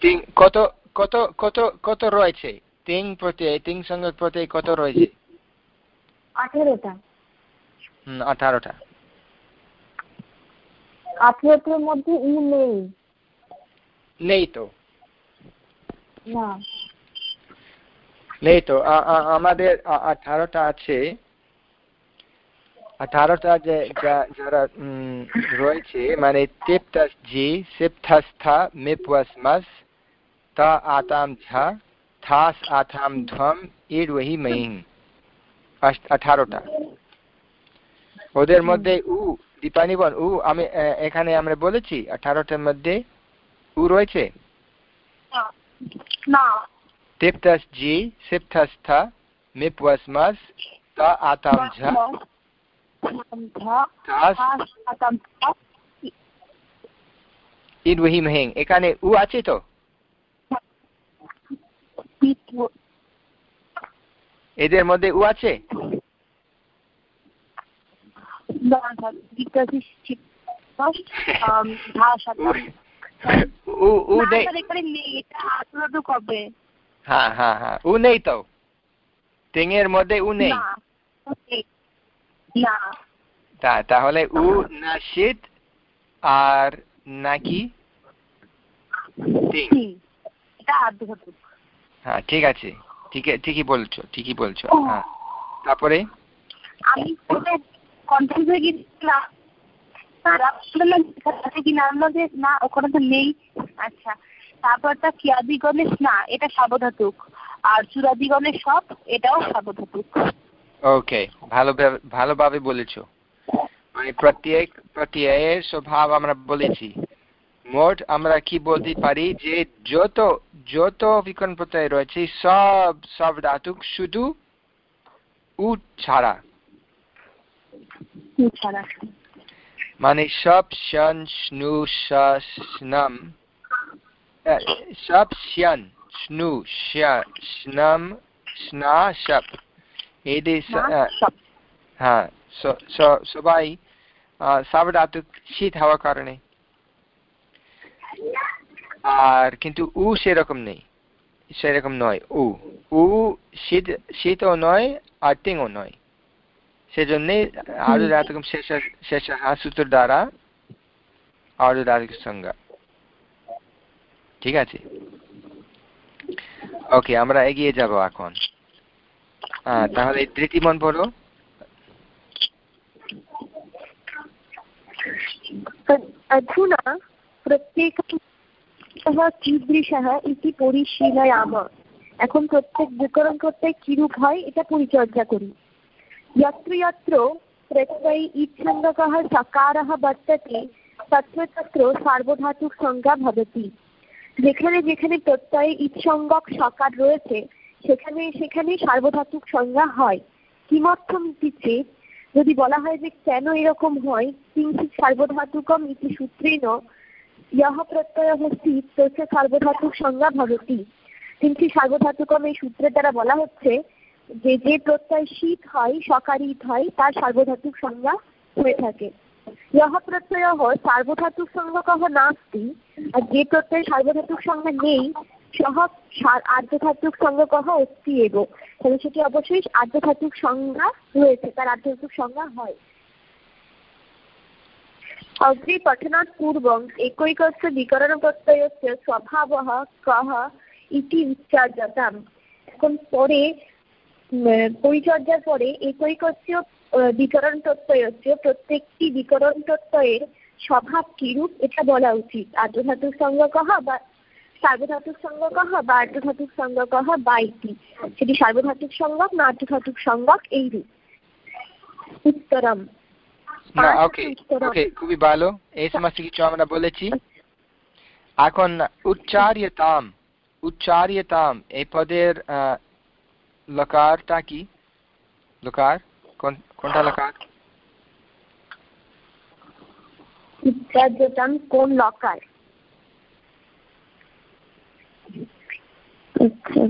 C: তিন
A: কত কত কত কত রয়েছে? তিন প্রত্যয় তিন প্রত্যয় কত রয়েছে?
C: আঠেরোটা।
A: হুম আঠারোটা।
C: আঠেরোটার মধ্যে ই নেই।
A: নেই তো?
C: না।
A: নেই তো। আমাদের আঠারোটা আছে। আঠারোটা যে যারা রয়েছে মানে তেপ্তাস জি সেপ্থাস্থা মেপওয়াসমাস তা আতাম ঝা থাস আথাম ধ্বম এর ওহি মহিং। আঠারোটা ওদের মধ্যে উ দীপানিবন উ আমি এখানে আমরা বলেছি আঠারোটার মধ্যে উ রয়েছে?
B: না
A: তেপ্তাস জি সেপ্থাস্থা মেপওয়াসমাস তা আতাম ঝা এখানে উ আছে তো এদের মধ্যে উ আছে হ্যাঁ হ্যাঁ হ্যাঁ উ নেই তো টেঙের মধ্যে উ নেই তাহলে উ না শীত আর নাকি? হ্যাঁ ঠিক আছে। ঠিক ঠিকই বলছো ঠিকই বলছো। হ্যাঁ। তারপরে?
B: আমি কনফিউজ হয়ে গেছিলাম। না ওখানে তো নেই। আচ্ছা। তারপরটা না এটা সাবধাতুক। আর চূড়াদি গণেশ সব এটাও সাবধাতুক।
A: ওকে ভালো ভালোভাবে বলেছ। মানে প্রত্যেক প্রত্যয়ের স্বভাব আমরা বলেছি। মোট আমরা কি বলতে পারি যে যত যত বিকরণ প্রত্যয় রয়েছে সব সব ধাতুক শুধু উ ছাড়া। মানে সব শন স্নু স্নম সব শ্যান স্নু স্নম স্না সপ এদের হ্যাঁ সবাই সাবধাতুক শীত হওয়ার কারণে আর কিন্তু উ সেরকম নেই সেরকম নয় উ উ শীত শীতও নয় আর টিংও নয় সেজন্যে আরও ধাতুকম শেষ শেষ সূত্র দ্বারা আরও ধাতুক সংজ্ঞা ঠিক আছে ওকে আমরা এগিয়ে যাব এখন তাহলে তৃতীয় বলো
B: अधुना प्रत्येकः कीदृशः ইতি পরিশীলয়াম এখন প্রত্যেক বিকরণ প্রত্যেক কিরূপ হয় এটা পরিচর্যা করি यत्र यत्र प्रत्यय इच्छन्दकः सकारः वर्तते तत्र तत्र সার্বধাতুক সংজ্ঞা ভবতি যেখানে যেখানে প্রত্যয় ইৎসঙ্গক সকার রয়েছে সেখানে সেখানে সার্বধাতুক সংজ্ঞা হয়। কিমর্থম ইতি যদি বলা হয় যে কেন এরকম হয় কিঞ্চিত সার্বধাতুকম ইতি সূত্রেণ, ইহ প্রত্যয় স্থিত তস্য সার্বধাতুক সংজ্ঞা ভবতি। কিঞ্চিত সার্বধাতুকম এই সূত্রের দ্বারা বলা হচ্ছে যে যে প্রত্যয় শীত হয় সকারিত হয়, তার সার্বধাতুক সংজ্ঞা হয়ে থাকে। ইহ প্রত্যয় সার্বধাতুক সংজ্ঞা কহ নাস্তি, আর যে প্রত্যয় সার্বধাতুক সংজ্ঞা নেই সহ আর্ধধাতুক সংজ্ঞকহ অস্তি এব। তাহলে সেটি অবশ্যই আর্ধধাতুক সংজ্ঞা রয়েছে, তার আর্ধধাতুক সংজ্ঞা হয়। অগ্রে পঠনাৎ পূর্বং একৈকস্য বিকরণ প্রত্যয়স্য স্বভাবः কহ ইতি উচ্চার্যতাম। এখন পরে পরিচর্যার পরে একৈকস্য বিকরণ প্রত্যয়স্য প্রত্যেকটি বিকরণ প্রত্যয়ের স্বভাব কিরূপ, এটা বলা উচিত। আর্ধধাতুক সংজ্ঞকহ বা সার্বধাতুক সংজ্ঞকহ বা আর্ধধাতুক সংজ্ঞকহ বা ইতি সেটি সার্বধাতুক সংজ্ঞক না আর্ধধাতুক সংজ্ঞক এই রূপ উত্তরম।
A: ওকে ওকে খুবই ভালো। এই সমস্ত কিছু আমরা বলেছি। এখন উচ্চার্যতাম উচ্চার্যতাম এই পদের লকারটা কি? লকার? কোনটা লকার?
B: উচ্চার্যতাম কোন লকার? আচ্ছা।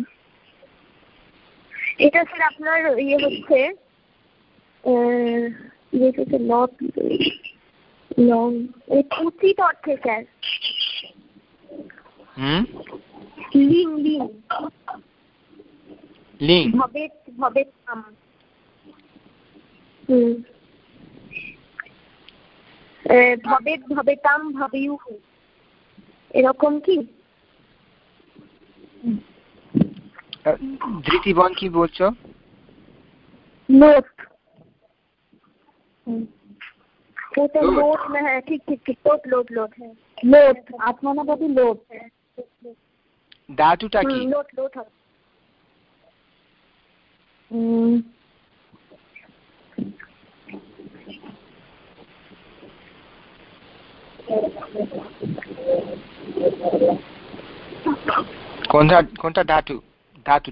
B: এটা স্যার আপনার ইয়ে হচ্ছে ইয়ে হচ্ছে লং উচিত অর্থে স্যার
A: হুম?
B: লিং লিং
A: লিং
B: ভবেত হুম। ভবেত ভবেতাম এরকম কি?
A: ধৃতিবন কি বলছো?
B: লোট লোট না হ্যাঁ ঠিক ঠিক ঠিক লোট লোট লোট হ্যাঁ।
C: লোট আত্মনাপতি লোট
A: ধাতুটা কি?
B: লোট লোট
A: কোনটা কোনটা ধাতু? ধাতু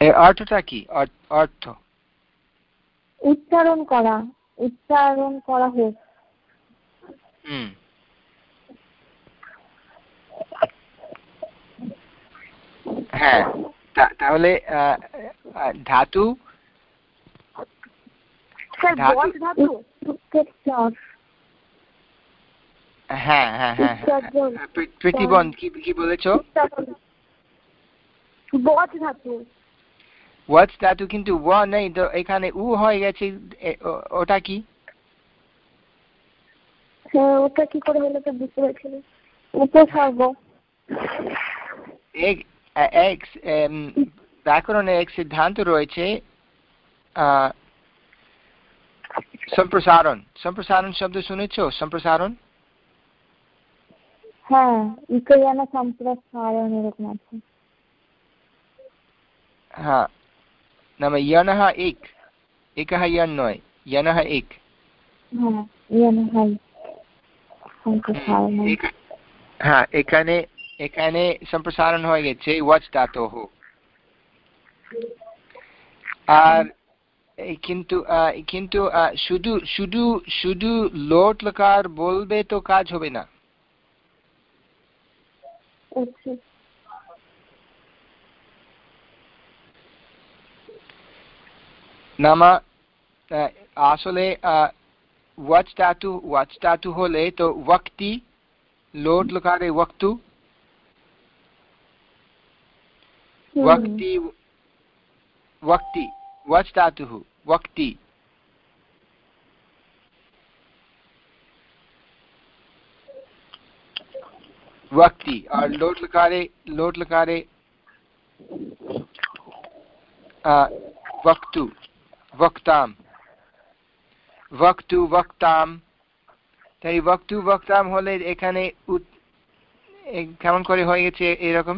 A: এর অর্থটা কি? অর্থ।
C: উচ্চারণ করা। উচ্চারণ করা হোক।
A: হুম। হ্যাঁ। তাহলে ধাতু?
B: ধাতু?
A: হ্যাঁ হ্যাঁ হ্যাঁ প্রীতিবন কি কি বলেছ? ওয়াচ ধাতু। কিন্তু ওয়া নেই তো এখানে উ হয়ে গেছে ওটা কি?
B: হ্যাঁ ওটা কি করে হলো তো বুঝতে পারছি
C: উপসর্গ।
A: এক ব্যাকরণের এক সিদ্ধান্ত রয়েছে সম্প্রসারণ সম্প্রসারণ শব্দ শুনেছ সম্প্রসারণ
C: হ্যাঁ ইকোয়ানা সম্প্রসারণ এরকম আছে
A: হ্যাঁ নাম ইয়নহ এক একহ ইয়ন নয় ইয়নহ এক হ্যাঁ এখানে এখানে সম্প্রসারণ হয়ে গেছে ওয়াচ ধাতোহ আর কিন্তু কিন্তু শুধু শুধু শুধু লোট লকার বলবে তো কাজ হবে না। নাম আসলে ওয়াচ টাটু ওয়াচ টাটু হলে তো ওয়াক্তি লোট লকারে ওয়াক্তু। वक्ति वक्ति वच् धातुः वक्ति वक्ति और लोट लकारे लोट लकारे वक्तु वक्ताम वक्तु वक्ताम তাই বক্তু বক্তাম হলে এখানে কেমন করে হয়ে গেছে এরকম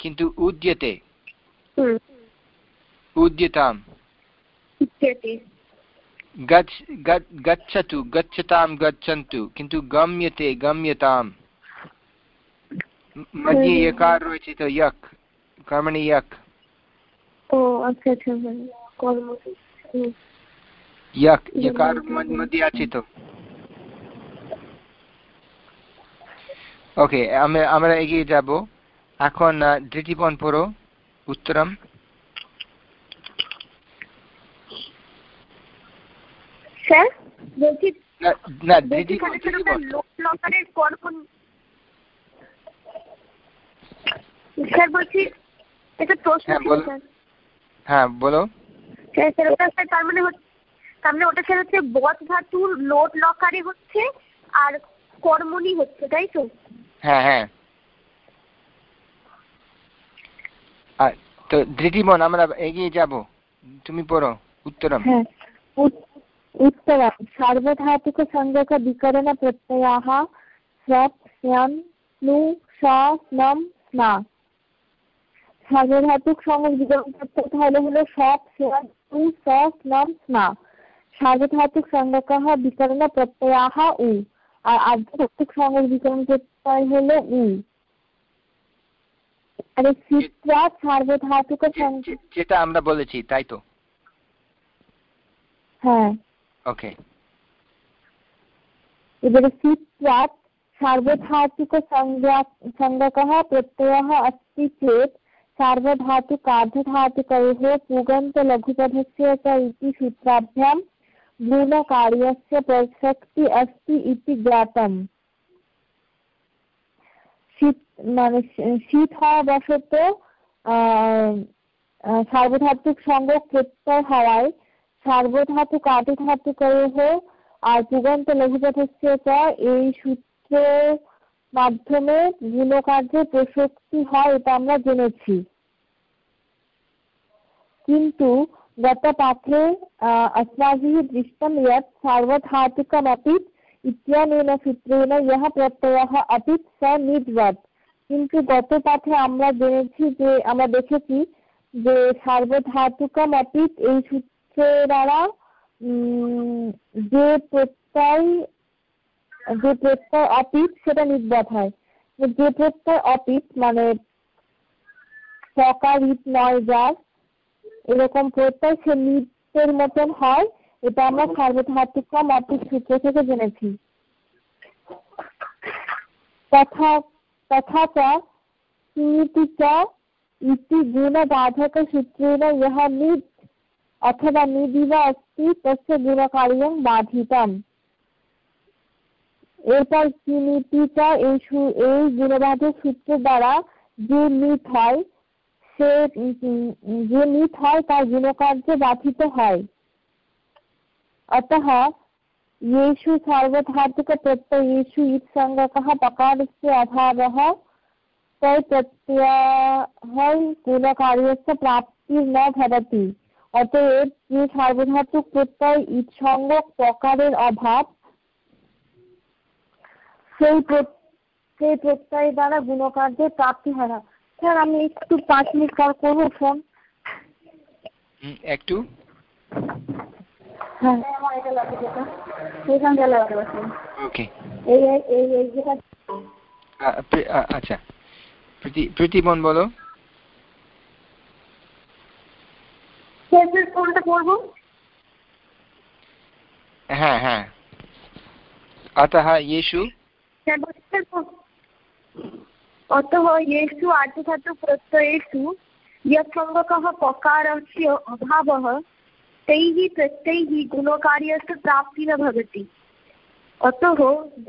A: किन्तु उद्यते उद्यताम् गच्छतु गच्छतां गच्छन्तु किन्तु गम्यते गम्यताम् मध्ये यकार রয়েছে তো यक् कर्मणि यक्
B: ও আচ্ছা আচ্ছা কর্ম
A: यक् यकार मध्ये আছে তো ওকে আমরা এগিয়ে যাব এখন দৃষ্টিপণ পড়ো উত্তরম।
B: স্যার বলছি
A: না
B: স্যার বলছি এটা প্রশ্ন
A: হ্যাঁ বলো।
B: স্যার ওটা স্যার তার মানে তার মানে ওটা স্যার হচ্ছে ধাতুর লকারে হচ্ছে আর কর্মণি হচ্ছে তাই তো?
A: হ্যাঁ হ্যাঁ। তো ধৃতিমন আমরা এগিয়ে যাব তুমি পড়ো উত্তরম
C: হ্যাঁ उत्तरं सार्वधातुकसंज्ञकविकरणप्रत्ययाः स्रप् स्यन् नु स স্নাম স্না সার্বধাতুক সংজ্ঞক বিকরণ প্রত্যয় হলো হলো সপ স্যান উ স স্নাম স্না সার্বধাতুক সংজ্ঞকः বিকরণ প্রত্যয়াः উ আর আর্ধধাতুক সংজ্ঞক বিকরণ প্রত্যয় হলো উ আরে চিত্রা সার্বধাতুক সন্ধি
A: যেটা আমরা বলেছি তাই তো
C: হ্যাঁ
A: ওকে
C: এবারে চিত্রাত সার্বধাতুক সংজ্ঞা সংজ্ঞকः প্রত্যয়ः सूत्राभ्यां শীত মানে শীত হওয়া বশত সার্বধাতুক সংযোগ প্রত্যয় হওয়ায় সার্বধাতুক আদিধাতুকয়োः আর যুগান্ত লঘুপথস্য এই সূত্রের মাধ্যমে গুণকার্যের প্রসক্তি হয় এটা আমরা জেনেছি কিন্তু गतपाठे अस्माभिः दृष्टं यत् सार्वधातुकमपि ইত্যানেন সূত্রেণ ইহা প্রত্যয়ः অতীত স নিদ্রাত কিন্তু গত পাঠে আমরা জেনেছি যে, আমরা দেখেছি যে সার্বধাতুকম অতীত এই সূত্রের দ্বারা যে প্রত্যয় যে প্রত্যয় অতীত সেটা নির্বাত হয়। যে প্রত্যয় অতীত মানে সকারিত নয় যার, এরকম প্রত্যয় সে নিত্যের মতন হয়। এটা আমরা সার্বধাতুক্রম অর্থ সূত্র থেকে জেনেছি। তথা তথা চ কিমিতি চ ইতি গুণবাধক সূত্রেণ ইহ নিদ অথবা নিদিব অস্তি তস্য গুণকার্যং বাধিতম। এরপর কিমিতিটা এই এই গুণবাধক সূত্র দ্বারা যে নিত হয় সে যে নিত হয় তার গুণকার্য বাধিত হয়। অতः येषु सार्वधातुकप्रत्ययेषु इत्सङ्गकः पकारस्य अभावः तैप्रत्ययः गुणकार्यस्य प्राप्तिर्न भवति অতএব যে সার্বধাতুক প্রত্যয় ইৎসঙ্গক প্রকারের অভাব সেই সেই প্রত্যয় দ্বারা গুণকার্যের প্রাপ্তি হয় না স্যার আমি একটু পাঁচ মিনিট পর করবো ফোন
A: একটু
C: হ্যাঁ এটা লাগে যেটা সেইখানটা লাগাতে পারছি
A: ওকে
C: এই এই এই যেটা
A: আচ্ছা প্রীতিমন বলো
B: কোনটা করব
A: হ্যাঁ হ্যাঁ अतः येषु
B: अतः येषु आर्धधातुप्रत्ययेषु यत्सङ्गकः पकारस्य अभावः तैः प्रत्ययैः गुणकार्यस्य प्राप्ति न भवति অতঃ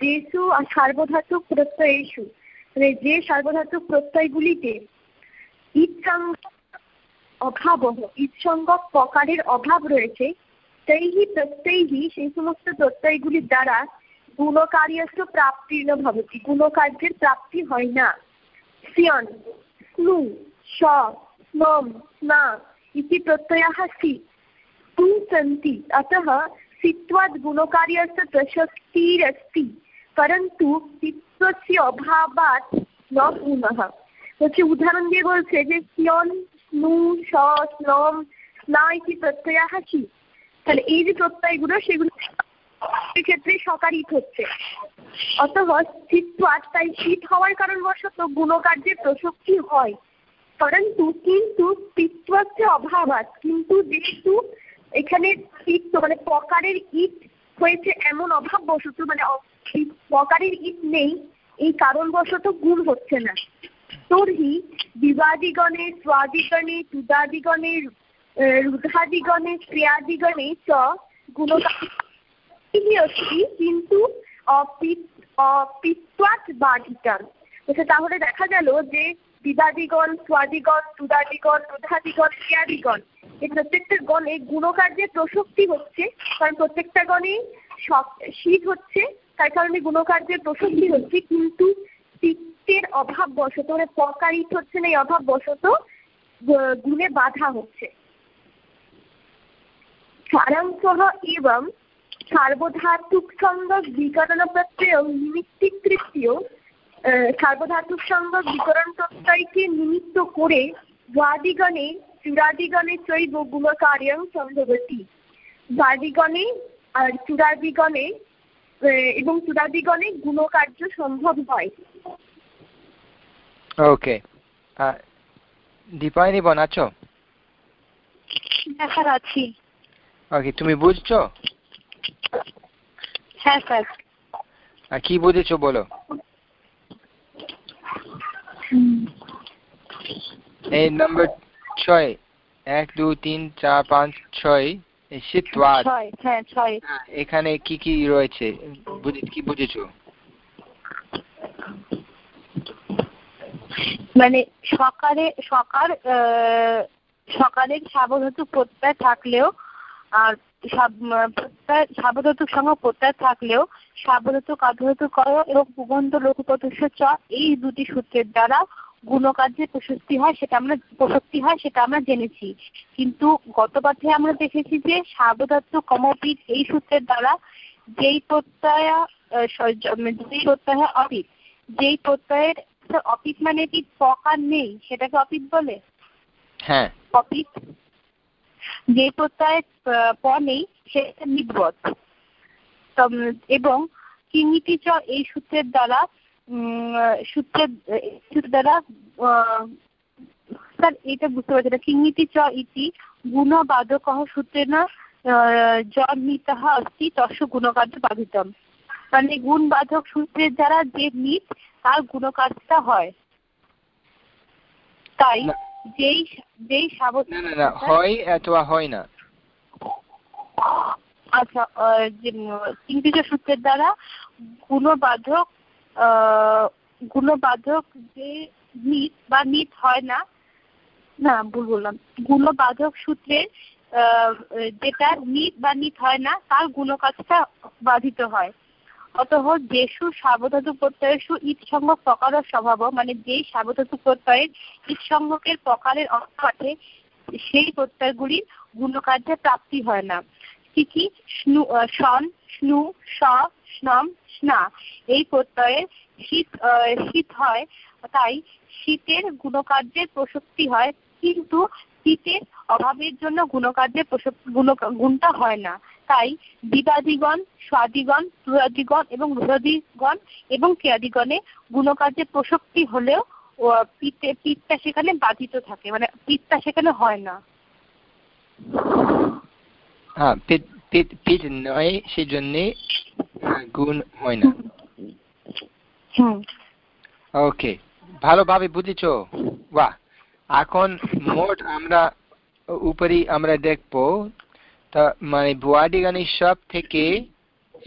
B: যেসু সার্বধাতুক প্রত্যয়েষু মানে যে সার্বধাতুক প্রত্যয়গুলিতে ইৎসঙ্গ অভাব ইৎসঙ্গক প্রকারের অভাব রয়েছে তৈহি প্রত্যয়হি সেই সমস্ত প্রত্যয়গুলির দ্বারা গুণকার্যস্য প্রাপ্তির ভবতি গুণকার্যের প্রাপ্তি হয় না সিয়ন স্নু স স্নম স্না ইতি প্রত্যয়াः সি तु सन्ति अतः सित्वाद् गुणकार्यस्य प्रशस्तिरस्ति परन्तु सित्वस्य अभावात् न गुणः হচ্ছে উদাহরণ দিয়ে বলছে যে সিয়ন স্নু স স্নম স্না ইতি প্রত্যয়াः কি
D: তাহলে এই যে প্রত্যয়গুলো সেগুলো ক্ষেত্রে সকারিত হচ্ছে অতঃ স্থিত্বাৎ তাই শীত হওয়ার কারণবশত গুণকার্যের প্রসক্তি হয় পরন্তু কিন্তু স্থিত্বত্বে অভাবাত কিন্তু যেহেতু এখানে স্থিত্ব মানে পকারের ইট হয়েছে এমন অভাব বশত মানে পকারের ইট নেই, এই কারণবশত গুণ হচ্ছে না। তর্হি বিবাদিগণে, স্বাদিগণে তুদাদিগণে রুধাদিগণে ক্রিয়াদিগণে চ গুণকারী কিন্তু অপিত্বাৎ বাধিতাম তাহলে দেখা গেল যে বিদাদিগণ, স্বাদিগণ তুদাদিগণ রুধাদিগণ ক্রিয়াদিগণ এই প্রত্যেকটা গণে গুণকার্যের প্রসক্তি হচ্ছে, কারণ প্রত্যেকটা গণে শীত হচ্ছে, তার কারণে গুণকার্যের প্রসক্তি হচ্ছে, কিন্তু চিত্তের অভাব বশত মানে পকারিত হচ্ছে না, এই অভাব বশত গুণে বাধা হচ্ছে। সারাংশ এবং সার্বধাতুক সঙ্গ বিকরণ প্রত্যয় নিমিত্তিক তৃতীয় সার্বধাতুক সঙ্গ বিকরণ প্রত্যয়কে নিমিত্ত করে দ্বাদিগণে চূড়াদিগণে চৈব গুণকার্যং সম্ভবতী। দ্বাদিগণে আর চূড়াদিগণে এবং চূড়াদিগণে গুণকার্য সম্ভব হয়।
A: ওকে। দীপায়নি বানাচ্ছ?
D: হ্যাঁ স্যার আছি।
A: ওকে তুমি বুঝছ?
D: হ্যাঁ স্যার।
A: কি বুঝেছ বলো? এই নম্বর ছয়। এক দুই তিন চার পাঁচ ছয়। শীতওয়াদ
D: হ্যাঁ
A: এখানে কি কি রয়েছে? কি বুঝেছ?
D: মানে সকালে সকাল সকালের সাবধাতু প্রত্যয় থাকলেও আর সাবধাতুক সঙ্গে প্রত্যয় থাকলেও সাবধাতুক আধাতুক কর এবং পুগন্ত লঘুপদস্য চ এই দুটি সূত্রের দ্বারা গুণকার্যের প্রশস্তি হয় সেটা আমরা প্রশস্তি হয় সেটা আমরা জেনেছি। কিন্তু গত পাঠে আমরা দেখেছি যে সাবধাত্ম কমপিত এই সূত্রের দ্বারা যেই প্রত্যয় যেই প্রত্যয় অপিত। যেই প্রত্যয়ের অপিত মানে কি পকার নেই সেটাকে অপিত বলে?
A: হ্যাঁ।
D: অপিত যে প্রত্যয়ের পর নেই সেটা নিবত এবং কিমিতি চ এই সূত্রের দ্বারা সূত্রের দ্বারা স্যার এটা বুঝতে পারছি না। চ ইতি গুণ সূত্রে না অস্তি, তস্য গুণকার্য বাধিতম। মানে গুণ বাধক সূত্রের দ্বারা যে মিত তার গুণকার্যটা হয়। তাই যেই যেই
A: সাবধান হয় অথবা হয় না।
D: আচ্ছা কিঙ্কিত সূত্রের দ্বারা গুণবাধক গুণবাধক যে নিত বা নিত হয় না না ভুল বললাম। গুণবাধক সূত্রের যেটা নিত বা নিত হয় না তার গুণকাজটা বাধিত হয়। অতঃ যেসু সাবধাতু প্রত্যয়সু ঈদ সংজ্ঞক প্রকার স্বভাব মানে যেই সাবধাতু প্রত্যয়ের ঈদ সংজ্ঞকের প্রকারের অনুপাতে সেই প্রত্যয়গুলির গুণকার্যে প্রাপ্তি হয় না। কি কি সন স্নু, স, স্নম, স্না, এই প্রত্যয়ের শীত শীত হয়, তাই শীতের গুণকার্যের প্রসক্তি হয়, কিন্তু শীতের অভাবের জন্য গুণকার্যের গুণটা হয় না। তাই বিবাদিগণ স্বাদিগণ তুরাদিগণ এবং রুরাদিগণ এবং ক্রিয়াদিগণে গুণকার্যের প্রসক্তি হলেও পিতে পিতটা সেখানে বাধিত থাকে। মানে পিতটা সেখানে হয় না।
A: হ্যাঁ পিত নয় সেজন্যে গুণ হয় না। ওকে। ভালোভাবে বুঝেছ? বাহ। এখন মোট আমরা উপরই আমরা দেখব তা মানে ভুয়াদিগণ সব থেকে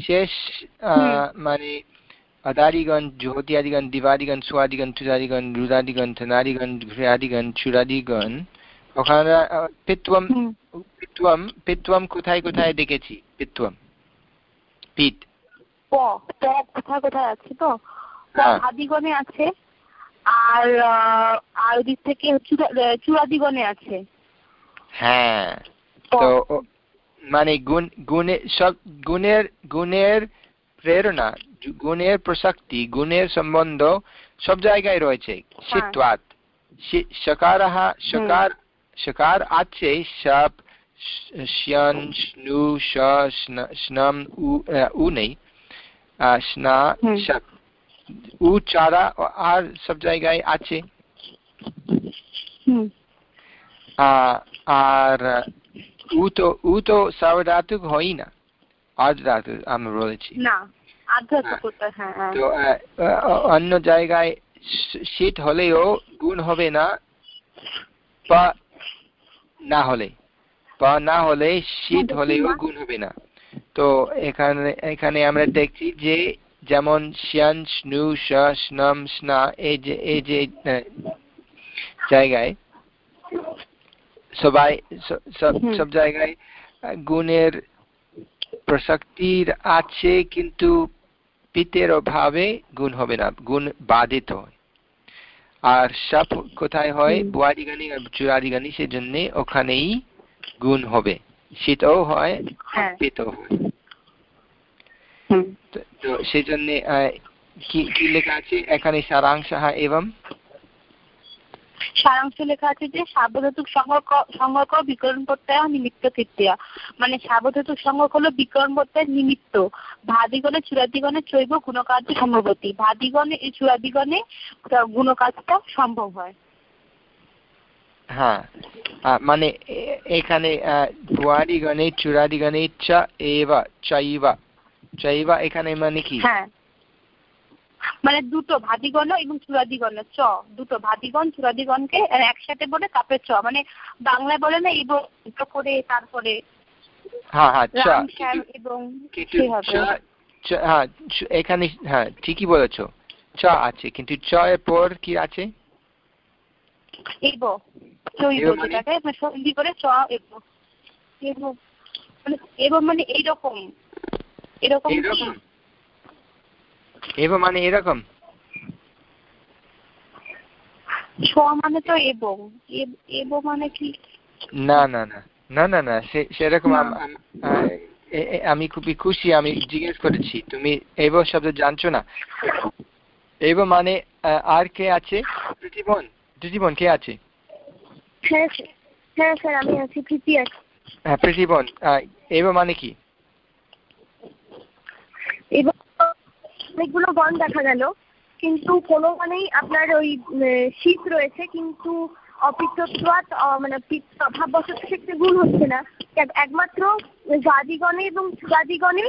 A: শেষ মানে আদারিগণ জ্যোতিয়াদিগণ দিবাদিগণ সোয়াদিগণ তুজাদিগণ রুদাদিগণ ধনাদিগণ ঘৃয়াদিগণ চুরাদিগণ ওখানে পিত্বম পিত্বম পিত্বম কোথায় কোথায় দেখেছি? পিত্বম পিত।
D: কোথায় কোথায় আছে তো? আদিগণে আছে। আর আর দিক থেকে চূড়াদিগণে আছে।
A: হ্যাঁ। তো মানে গুণ গুণের সব গুণের গুণের প্রেরণা গুণের প্রসক্তি গুণের সম্বন্ধ সব জায়গায় রয়েছে। শীতওয়াত সকার সকার সকার আছে সব শ্যান স্নু স্নম উ নেই। স্না উ চারা আর সব জায়গায় আছে? আর উ তো উ তো সার্বধাতুক হয় না। আমরা বলেছি।
B: হ্যাঁ, হ্যাঁ।
A: তো অন্য জায়গায় শীত হলেও গুণ হবে না বা না হলে বা না হলে শীত হলেও গুণ হবে না। তো এখানে এখানে আমরা দেখছি যে যেমন শ্যান স্নু স্নম স্না এই যে এই যে জায়গায় সবাই সব জায়গায় গুণের প্রসক্তির আছে কিন্তু পিতের অভাবে গুণ হবে না গুণ বাধিত হয়। আর সব কোথায় হয়? বুয়ারি গানি আর চুরারি গানি সেজন্য ওখানেই গুণ হবে। শীতও হয়
B: হ্যাঁ।
A: পিতও হয়। তো সেই জন্য কি কি লেখা আছে? এখানে সারাংশ এবং?
B: সারাংশ লেখা আছে যে সাবধাতুক সংজ্ঞক সংজ্ঞক বিকরণ প্রত্যয় নিমিত্ত তৃতীয়া মানে সাবধাতুক সংজ্ঞক হলো বিকরণ প্রত্যয়ের নিমিত্ত। ভাদিগণে চূড়াদিগণে চৈব গুণকার্য সম্ভবতী। ভাদিগণে এই চূড়াদিগণে গুণকার্যটা সম্ভব হয়।
A: হ্যাঁ। মানে এখানে ভুয়াদিগণে চূড়াদিগণে চ এবা চৈবা চৈবা এখানে মানে কি?
B: হ্যাঁ। মানে দুটো ভাদিগণ এবং চূড়াদিগণ চ দুটো ভাদিগণ চূড়াদিগণকে একসাথে বলে তারপরে চ মানে বাংলায় বলে না এবং করে তারপরে
A: হ্যাঁ হ্যাঁ হ্যাঁ এখানে হ্যাঁ ঠিকই বলেছ। চ আছে কিন্তু চ এর পর কি আছে?
B: এব মানে মানে এবং মানে এইরকম এরকম
A: এব মানে এরকম?
B: ছ মানে তো এবং। এব মানে কি?
A: না না না। না না না সেরকম আমি খুবই খুশি আমি জিজ্ঞেস করেছি তুমি এব শব্দ জানছো না? এব মানে আর কে আছে? প্রীতিবন প্রীতিবন কে আছে?
B: হ্যাঁ হ্যাঁ স্যার আমি আছি প্রীতি আছে।
A: হ্যাঁ প্রীতিবন এব মানে কি?
B: এবার অনেকগুলো গণ দেখা গেল কিন্তু কোনো মানেই আপনার ওই শীত রয়েছে কিন্তু অপিত্তত্বাত মানে অভাববশত ক্ষেত্রে গুণ হচ্ছে না। একমাত্র জাদিগণে এবং চুরাদিগণে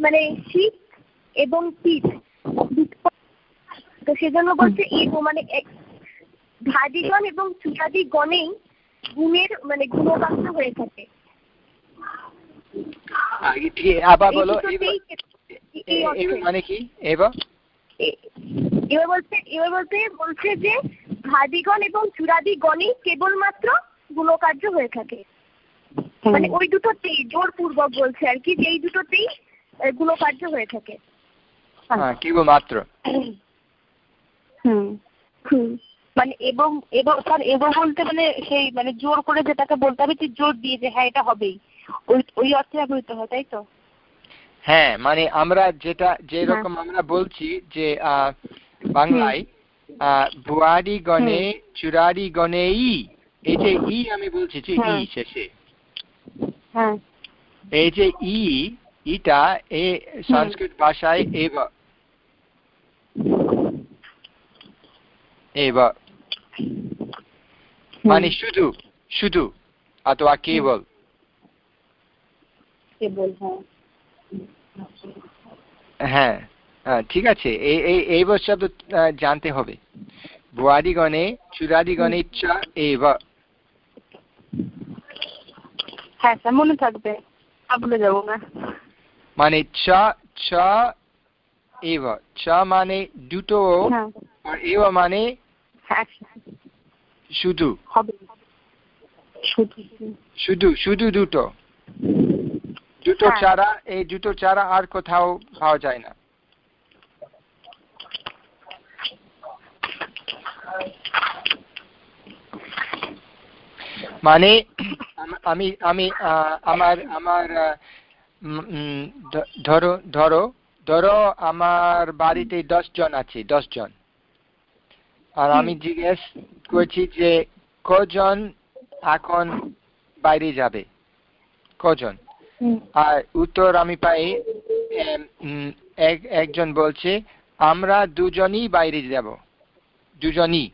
B: মানে শীত এবং পিঠ তো সেজন্য বলছে এগো মানে ধাদিগণ এবং চুরাদিগণেই গুণের মানে গুণকান্ত হয়ে থাকে।
A: আবার বলো মানে কি? এবার
B: এবার বলছে এবার বলতে বলছে যে ভাদিগণ এবং চূড়াদিগণই কেবলমাত্র গুণকার্য হয়ে থাকে। মানে ওই দুটোতেই জোরপূর্বক বলছে আর কি যে এই দুটোতেই গুণকার্য হয়ে থাকে।
A: হ্যাঁ, কেবলমাত্র।
B: হুম। হুম। মানে এবং এবং স্যার এবং বলতে মানে সেই মানে জোর করে যেটাকে বলতে হবে জোর দিয়ে যে হ্যাঁ এটা হবেই। ওই ওই অর্থে ব্যবহৃত হয় তাই তো?
A: হ্যাঁ মানে আমরা যেটা যেরকম হ্যাঁ। আমরা বলছি যে বাংলায় বুয়ারি গণে চুরারি গণে ই এই যে ই আমি বলছি যে ই হ্যাঁ। শেষে।
B: হ্যাঁ।
A: এই যে ই ইটা এ সংস্কৃত ভাষায় এব। এব। মানে শুধু শুধু অথবা কেবল।
B: কেবল হ্যাঁ।
A: হ্যাঁ ঠিক আছে। এই এই শব্দ জানতে হবে। বুয়াদিগণে চুরাদিগণে চ এব
B: হ্যাঁ মনে থাকবে। ভুলে যাব না।
A: মানে চ চ এব চ মানে দুটো হ্যাঁ। আর এব মানে
B: হ্যাঁ।
A: শুধু। শুধু শুধু দুটো। জুতো হ্যাঁ। চারা এই জুতো চারা আর কোথাও পাওয়া যায় না। মানে আমি আমি আমার আমার ধরো ধরো ধরো আমার বাড়িতে দশ জন আছে দশ জন। আর আমি জিজ্ঞেস করছি যে কজন এখন বাইরে যাবে? কজন? আর উত্তর আমি পাই একজন বলছে আমরা দুজনই বাইরে যাব। দুজনই।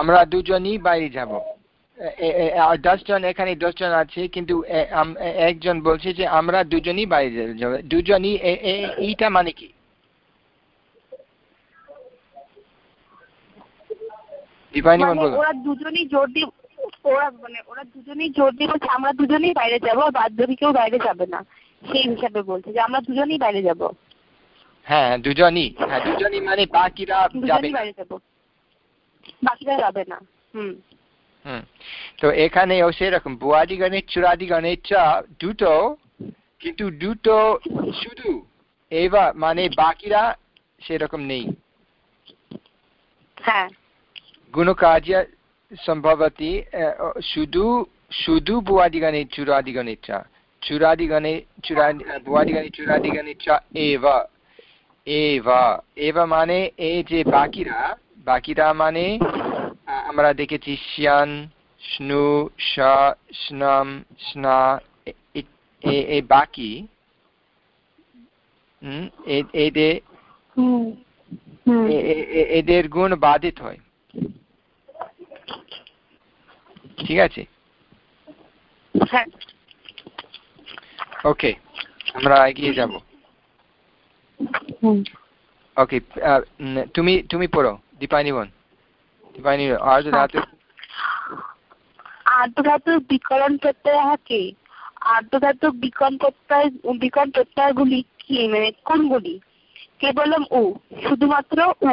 A: আমরা দুজনই বাইরে যাব। দশজন এখানে দশজন আছে কিন্তু একজন বলছে যে আমরা দুজনই বাইরে যাব। দুজনই এইটা মানে কি?
D: মানে ওরা দুজনই জোর দিয়ে ওরা মানে ওরা দুজনেই জোর দিয়ে বলছে আমরা দুজনেই বাইরে যাব বাদ বাকি কেউ বাইরে যাবে না। সেই হিসাবে বলছে যে আমরা দুজনেই বাইরে যাব।
A: হ্যাঁ দুজনই। হ্যাঁ দুজনই মানে বাকিরা যাবে।
D: বাইরে যাব। বাকিরা যাবে না। হুম।
A: হুম। তো এখানেও সেরকম বুয়াদি গণের চুরাদি গণের চা দুটো কিন্তু দুটো শুধু এবার মানে বাকিরা সেরকম নেই।
D: হ্যাঁ।
A: গুণকার্য সম্ভবতি শুধু শুধু ভুয়াদিগণে চূড়াদিগণে চ চূড়াদিগণে চূড়াদি ভুয়াদিগণে চূড়াদিগণে চ এব এব এব মানে এই যে বাকিরা বাকিরা মানে আমরা দেখেছি শিয়ান স্নু স্নম স্না এই বাকি। এদের এদের গুণ বাধিত হয়। ঠিক আছে? ওকে আমরা এগিয়ে যাব। ওকে তুমি তুমি পড়ো দীপানি বোন। দীপানি আর্য ধাতু
D: আর্ধধাতুক বিকরণ প্রত্যয় কে? আর্ধধাতুক বিকরণ প্রত্যয় বিকরণ প্রত্যয়গুলি কি? মানে কোনগুলি? কেবলম উ শুধুমাত্র উ।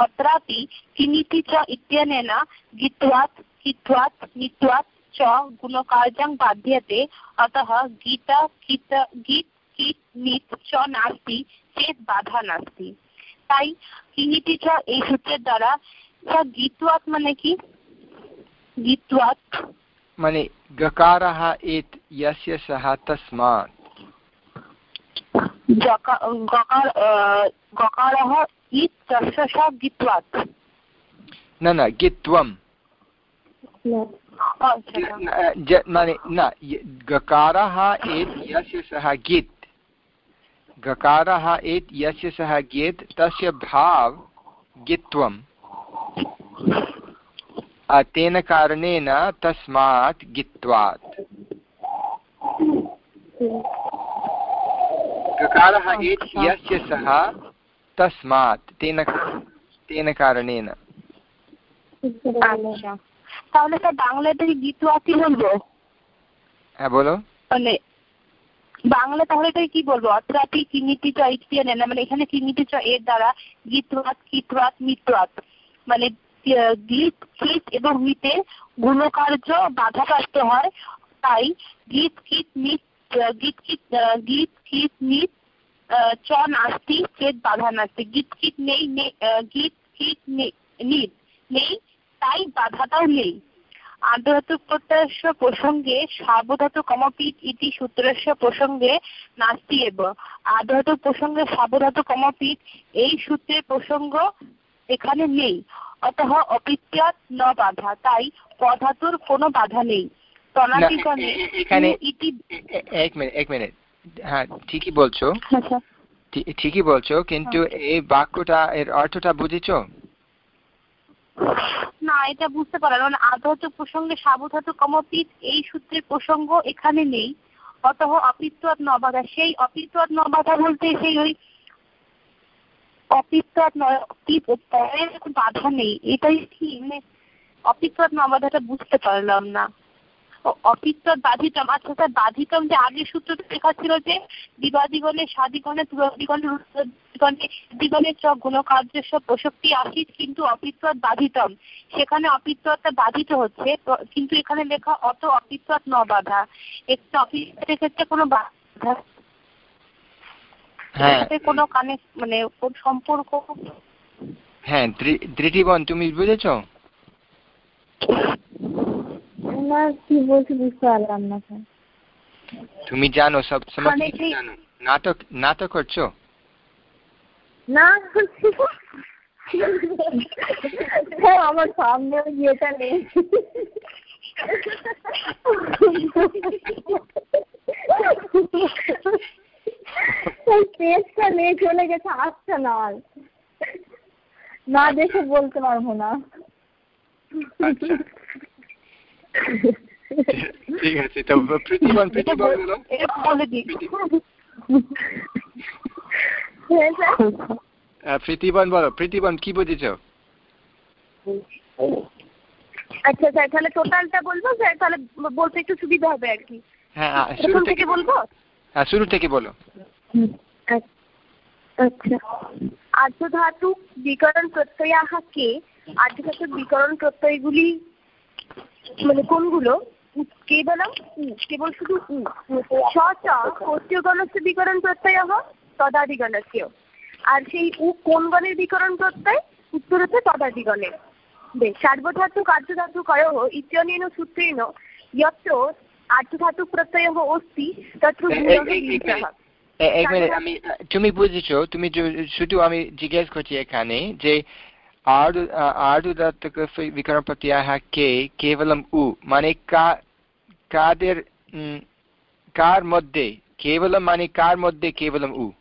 D: अत्रापि किमिति च इत्यनेन गीत्वात् कित्वात् नीत्वात् च गुणकार्यं बाध्यते अतः गीत कित गीत কিত নিত চ নাস্তি চেত বাধা নাস্তি তাই কিনিতি চ এই সূত্রের দ্বারা গীতওয়াত মানে কি গীতওয়াত
A: মানে গকারः এত यस्य सः तस्मात्
D: গকারः ইত
A: न न गकारः एत् यस्य सः गित्। गकारः एत् यस्य सः तस्य भाव गित्वं तेन कारणेन तस्मात् गित्वात्। गकारः एत् यस्य सः तस्मात् तेन तेन कारणेन
D: তাহলে স্যার বাংলাতে গীতওয়াতি বলবো
A: হ্যাঁ বলো
D: মানে বাংলা তাহলে এটাকে কি বলবো অত্রাপি কিমিতি চ ইত্যাদি মানে এখানে কিমিতি চ এর দ্বারা গীতরাত কিতরাত মিত্রাত মানে গীত কীট এবং মিতে গুণকার্য বাধাপ্রাপ্ত হয় তাই গীত কীট মিত গীত কীট গীত কীট মিত চ নাস্তি চেত বাধা নাস্তি। গীত কীট নেই গীত কীট নিত নেই তাই বাধাটাও নেই। প্রত্যয়স্য প্রসঙ্গে সাবধাতু কমপিত ইতি সূত্রস্য প্রসঙ্গে নাস্তি এব। প্রসঙ্গে সাবধাতু কমপিত এই সূত্রের প্রসঙ্গ এখানে নেই। অতঃ অপিত্যাত ন বাধা। তাই পধাতুর কোনো বাধা নেই।
A: এখানে এক মিনিট এক মিনিট। হ্যাঁ ঠিকই বলছো।
D: আচ্ছা।
A: ঠিকই বলছো কিন্তু হ্যাঁ। এই বাক্যটা এর অর্থটা বুঝেছ?
D: না এটা বুঝতে পারলাম মানে আধাতু প্রসঙ্গে সাবধাতু কমপিত এই সূত্রের প্রসঙ্গ এখানে নেই। অতঃ অপিত্বাদ নবাধা সেই অপিত্বাদ নবাধা বলতে সেই ওই অপিত্বাদ বাধা নেই। এটাই কি মানে নবাধাটা বুঝতে পারলাম না। অপিত্তর বাধিতম আচ্ছা স্যার বাধিতম যে আগের সূত্রটা লেখা ছিল যে বিবাদিগণে সাদিগণে তুবাদিগণে
B: দ্বিগণে দ্বিগণের চ গুণকার্যস্ব প্রসক্তি আসিত কিন্তু অপিত্বত বাধিতম। সেখানে অপিত্বতা বাধিত হচ্ছে কিন্তু এখানে লেখা অত অপিত্বত ন বাধা। একটু অপিত্বের ক্ষেত্রে কোনো বাধা
A: হ্যাঁ।
B: কোনো কানে মানে কোন সম্পর্ক?
A: হ্যাঁ দৃষ্টিবন তুমি বুঝেছ?
C: না কি বলছি বুঝতে পারলাম না স্যার।
A: তুমি জানো সব সমস্ত জানো? নাটক নাটক করছ?
C: না স্যার আমার সামনে ইয়েটা নেই। ওই পেজটা নেই চলে গেছে আসছে না আর। না দেখে বলতে পারব না।
A: আচ্ছা। ঠিক আছে তো প্রীতিবন প্রীতিবন বলো
C: হ্যাঁ
A: প্রীতিবন বলো প্রীতিবন কি বুঝেছ?
B: আচ্ছা স্যার তাহলে টোটালটা বলব? স্যার তাহলে বলতে একটু সুবিধা হবে আর কি।
A: হ্যাঁ শুরু থেকে
B: বলব?
A: হ্যাঁ শুরু থেকে বলো।
B: আচ্ছা। আর্ধধাতু বিকরণ প্রত্যয়াহ কে আর্ধধাতু বিকরণ প্রত্যয়গুলি মানে কোনগুলো কেবলম প্রত্যয় তদাদি আর সেই উ কোন গণের বিকরণ প্রত্যয় উত্তর হচ্ছে তদাদি গণের বেশ সার্বধাতু কার্যধাতু কয়হ ইত্যনেন সূত্রেণ যত্র আর্থধাতু প্রত্যয় অস্তি তত্র
A: এক মিনিট আমি তুমি বুঝেছ তুমি শুধু আমি জিজ্ঞেস করছি এখানে যে বিকরণ প্রত্যয় কে কেবলম উ মানে কা- কাদের উম, কার মধ্যে কেবলম মানে কার মধ্যে কেবলম উ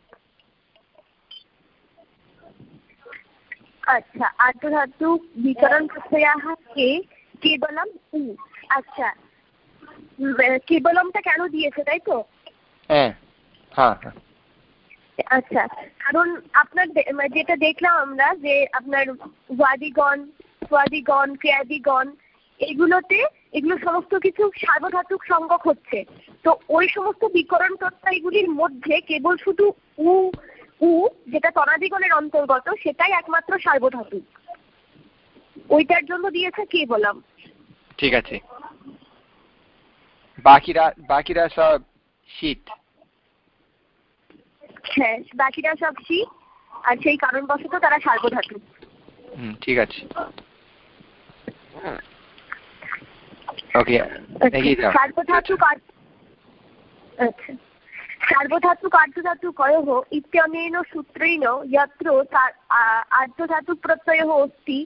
B: আচ্ছা আর্ধধাতু বিকরণ প্রত্যয়াः কে কেবলম উ আচ্ছা কেবলমটা কেন দিয়েছে তাই তো
A: হ্যাঁ হ্যাঁ হ্যাঁ
B: আচ্ছা কারণ আপনার মানে যেটা দেখলাম আমরা যে আপনার ওয়াদিগণ, সোয়াদিগণ, ক্রিয়াদিগণ, এগুলোতে এগুলো সমস্ত কিছু সার্বধাতুক সংজ্ঞক হচ্ছে। তো ওই সমস্ত বিকরণ প্রত্যয়গুলির মধ্যে কেবল শুধু উ উ যেটা তনাদিগণের অন্তর্গত, সেটাই একমাত্র সার্বধাতুক। ওইটার জন্য দিয়েছে কে বললাম?
A: ঠিক আছে। বাকিরা বাকিরা সব শীত।
B: হ্যাঁ বাকিটা সব সি আর সেই কারণবশত তারা সার্বধাতু।
A: হুম ঠিক আছে। আচ্ছা, ওকে
B: সার্বধাতু কার্য আচ্ছা। সার্বধাতু কার্যধাতু কয়হ ইত্যনেন সূত্রেণ যত্র আর্ধধাতু প্রত্যয়হ অস্তি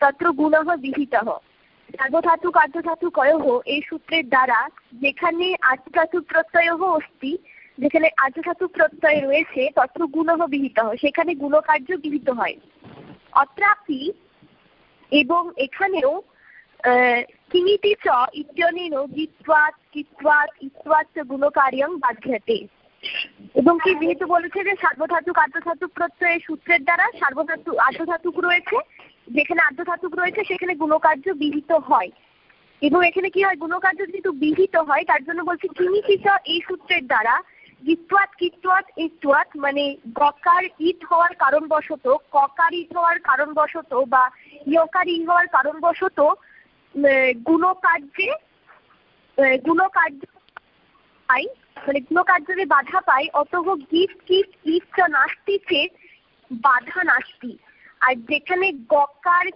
B: তত্র গুণহ বিহিতহ। সার্বধাতু কার্যধাতু কয়হ এই সূত্রের দ্বারা যেখানে আর্ধধাতু প্রত্যয়হ অস্তি যেখানে আর্ধধাতু প্রত্যয় রয়েছে, তত্র গুণः বিহিতः সেখানে গুণকার্য বিহিত হয়। অত্রাপি এবং এখানেও কিমিতি চ ইত্যনেন জিত্বাত কিত্বাত ইত্বাত গুণকার্যং বাধ্যতে। এবং কি যেহেতু বলেছে যে সার্বধাতুক আর্ধধাতুক প্রত্যয় সূত্রের দ্বারা সার্বধাতু আর্ধধাতুক রয়েছে, যেখানে আর্ধধাতুক রয়েছে, সেখানে গুণকার্য বিহিত হয়। এবং এখানে কি হয়? গুণকার্য যেহেতু বিহিত হয়, তার জন্য বলছে কিমিতি চ এই সূত্রের দ্বারা গিত্বাত কিত্বাত ইত্বাত মানে গকার ইট হওয়ার কারণবশত, ককার ইট হওয়ার কারণবশত বা ইয়কার ই হওয়ার কারণবশত গুণকার্যে গুণকার্য পাই মানে গুণকার্যে বাধা পাই, অতহ গিট কিট, ইট নাস্তি চেত বাধা নাস্তি। আর যেখানে গকার,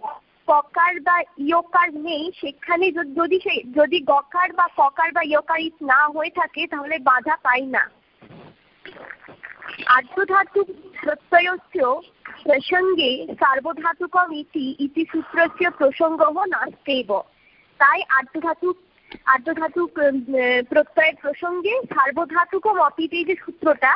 B: ককার বা ইয়কার নেই, সেখানে যদি- যদি গকার বা ককার বা ইয়কার ইট না হয়ে থাকে, তাহলে বাধা পাই না। সূত্রস্য প্রসঙ্গः নাস্তেব তাই আর্ধধাতু আর্ধধাতু প্রত্যয়ের প্রসঙ্গে সার্বধাতুকম অপিত যে সূত্রটা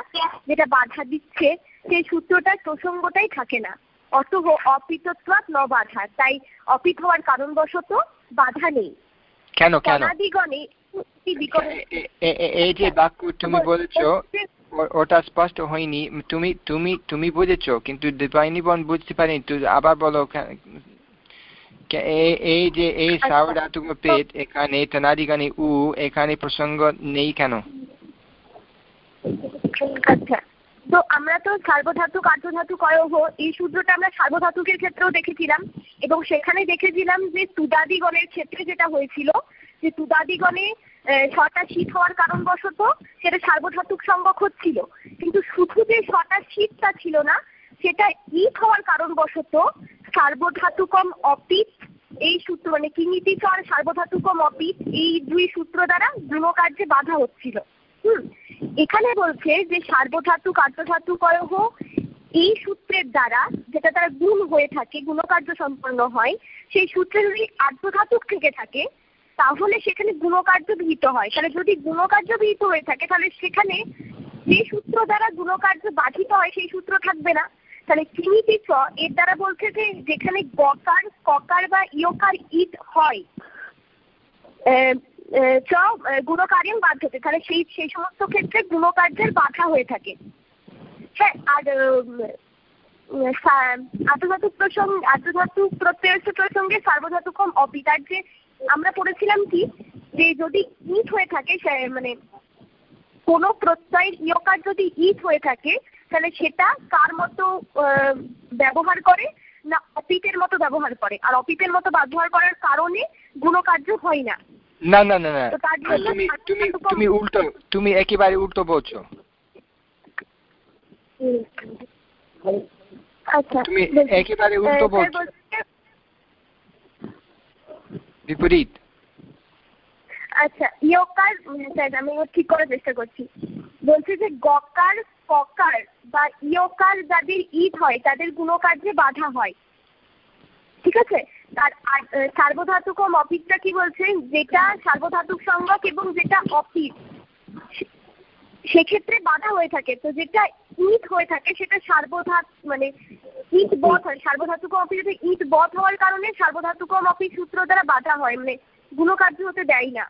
B: যেটা বাধা দিচ্ছে সেই সূত্রটার প্রসঙ্গটাই থাকে না অতহ অপিতত্বাৎ ন বাধা তাই অপিত হওয়ার কারণবশত বাধা নেই
A: কেন কেন
B: এই
A: যে বাক্য তুমি বলেছ ওটা স্পষ্ট হয়নি। তুমি তুমি তুমি বুঝেছ কিন্তু দীপায়নি বোন বুঝতে পারিনি। তুই আবার বলো এই যে এই
B: আচ্ছা।
A: সাবধাতুক পেট এখানে তনাদিগানি উ এখানে প্রসঙ্গ নেই কেন?
B: আচ্ছা। তো আমরা তো সার্বধাতু কার্যধাতু কয়হ এই সূত্রটা আমরা সার্বধাতুকের ক্ষেত্রেও দেখেছিলাম। এবং সেখানে দেখেছিলাম যে তুদাদিগণের ক্ষেত্রে যেটা হয়েছিল যে তুদাদিগণে ছটা শীত হওয়ার কারণবশত সেটা সার্বধাতুক সংজ্ঞক হচ্ছিল। কিন্তু শুধু যে ছটা শীতটা ছিল না, সেটা ইট হওয়ার কারণবশত সার্বধাতুকম অপিত এই সূত্র মানে কিমিতি আর সার্বধাতুকম অপিত এই দুই সূত্র দ্বারা গুণকার্যে বাধা হচ্ছিল। হুম, এখানে বলছে যে সার্বধাতু কার্যধাতু কয়হ এই সূত্রের দ্বারা যেটা তারা গুণ হয়ে থাকে, গুণকার্য সম্পন্ন হয়, সেই সূত্রে যদি আর্ধধাতুক থেকে থাকে তাহলে সেখানে গুণকার্য বিহিত হয়। তাহলে যদি গুণকার্য বিহিত হয়ে থাকে, তাহলে সেখানে যে সূত্র দ্বারা গুণকার্য বাধিত হয়, সেই সূত্র থাকবে না। তাহলে কিমিতি চ, এর দ্বারা বলছে যে যেখানে গকার, ককার বা ইয়কার ইট হয় চ গুণকার্য বাধ্যতে তাহলে সেই সেই সমস্ত ক্ষেত্রে গুণকার্যের বাধা হয়ে থাকে। হ্যাঁ আর আর্ধধাতুক প্রসঙ্গ আর্ধধাতুক প্রত্যয়ের প্রসঙ্গে সার্বধাতুকম অপিতার যে আমরা পড়েছিলাম কি যে যদি ইট হয়ে থাকে মানে কোন প্রত্যয়ের ইয়কার যদি ইট হয়ে থাকে তাহলে সেটা কার মতো ব্যবহার করে না অপিতের মতো ব্যবহার করে? আর অপিতের মতো ব্যবহার করার কারণে গুণকার্য হয় না।
A: না না না না। তুমি তুমি তুমি উল্টো তুমি একেবারে উল্টো বলছো।
B: আচ্ছা
A: তুমি একেবারে উল্টো বলছো বিপরীত?
B: আচ্ছা ইয়কার আমি ঠিক করার চেষ্টা করছি। বলছি যে গকার, ককার বা ইয়কার যাদের ঈদ হয়, তাদের গুণকার্যে বাধা হয়। ঠিক আছে? আর সার্বধাতুক ও অপিতটা কি বলছে? যেটা সার্বধাতুক সংজ্ঞক এবং যেটা অপিত সেক্ষেত্রে বাধা হয়ে থাকে। তো যেটা ইট হয়ে থাকে সেটা সার্বধাত মানে ইট বধ হয়। সার্বধাতুক অপি যদি ইট বধ হওয়ার কারণে সার্বধাতুক অপি সূত্র দ্বারা বাধা হয় মানে গুণকার্য হতে দেয় না।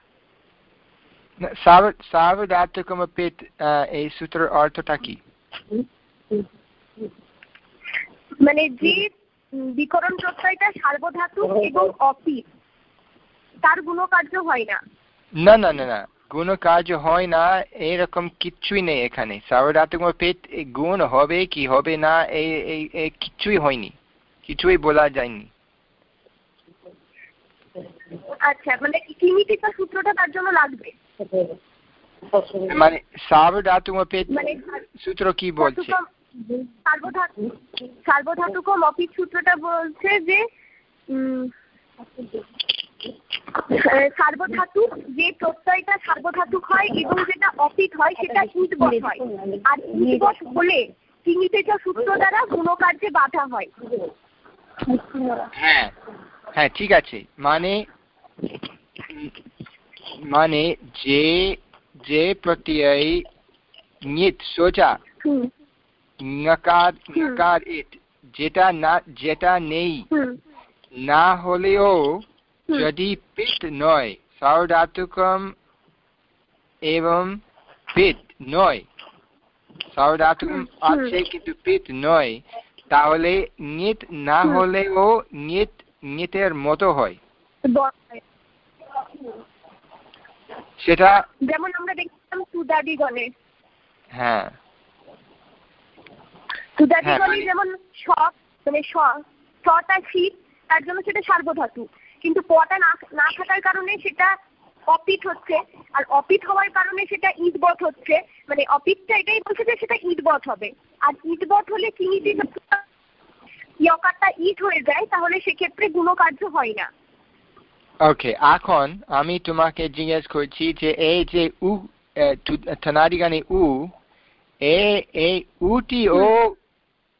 A: সার্বধাতুকমপিত এই সূত্রের অর্থটা কি?
B: মানে যে বিকরণ প্রত্যয়টা সার্বধাতু এবং অপিত তার গুণকার্য হয় না।
A: না না না না। গুণ কার্য হয় না এরকম কিচ্ছুই নেই এখানে। সার্বধাতুক পেট গুণ হবে কি হবে না এই কিচ্ছুই হয়নি। কিছুই বলা যায়নি।
B: আচ্ছা মানে কিমিতিকা সূত্রটা তার জন্য লাগবে?
A: মানে পেট মানে সূত্র কি বলছে?
B: সূত্রটা বলছে যে সার্বধাতুক যে প্রত্যয়টা সার্বধাতুক হয় এবং যেটা অপিত হয় সেটা ইটবট হয়। আর হলে সূত্র দ্বারা গুণকার্যে বাধা হয়।
A: হ্যাঁ হ্যাঁ ঠিক আছে। মানে মানে যে যে প্রত্যয় নিত সোজা। নকার নকার ইট যেটা না যেটা নেই না হলেও যদি পিত নয় সার্বধাতুকম এবং পিত নয়। সার্বধাতুকম আছে কিন্তু পিত নয় তাহলে নিত না হলেও নিত নিতের মতো হয়। সেটা
B: যেমন আমরা দেখছিলাম সুদাদিগণে।
A: হ্যাঁ।
B: সুদাদিগণে যেমন স মানে ছটা শীত তার জন্য সেটা সার্বধাতু। কিন্তু পটা না না থাকার কারণে সেটা অপিট হচ্ছে। আর অপিট হওয়ার কারণে সেটা ইটবধ হচ্ছে। মানে অপিটটা এটাই বলছে যে সেটা ইটবধ হবে। আর ইটবধ হলে চিনিতে ইয়কারটা ইট হয়ে যায় তাহলে সেক্ষেত্রে গুণকার্য হয় না।
A: ওকে এখন আমি তোমাকে জিজ্ঞেস করছি যে এই যে উ থনাদিগানে উ এ এই উটি ও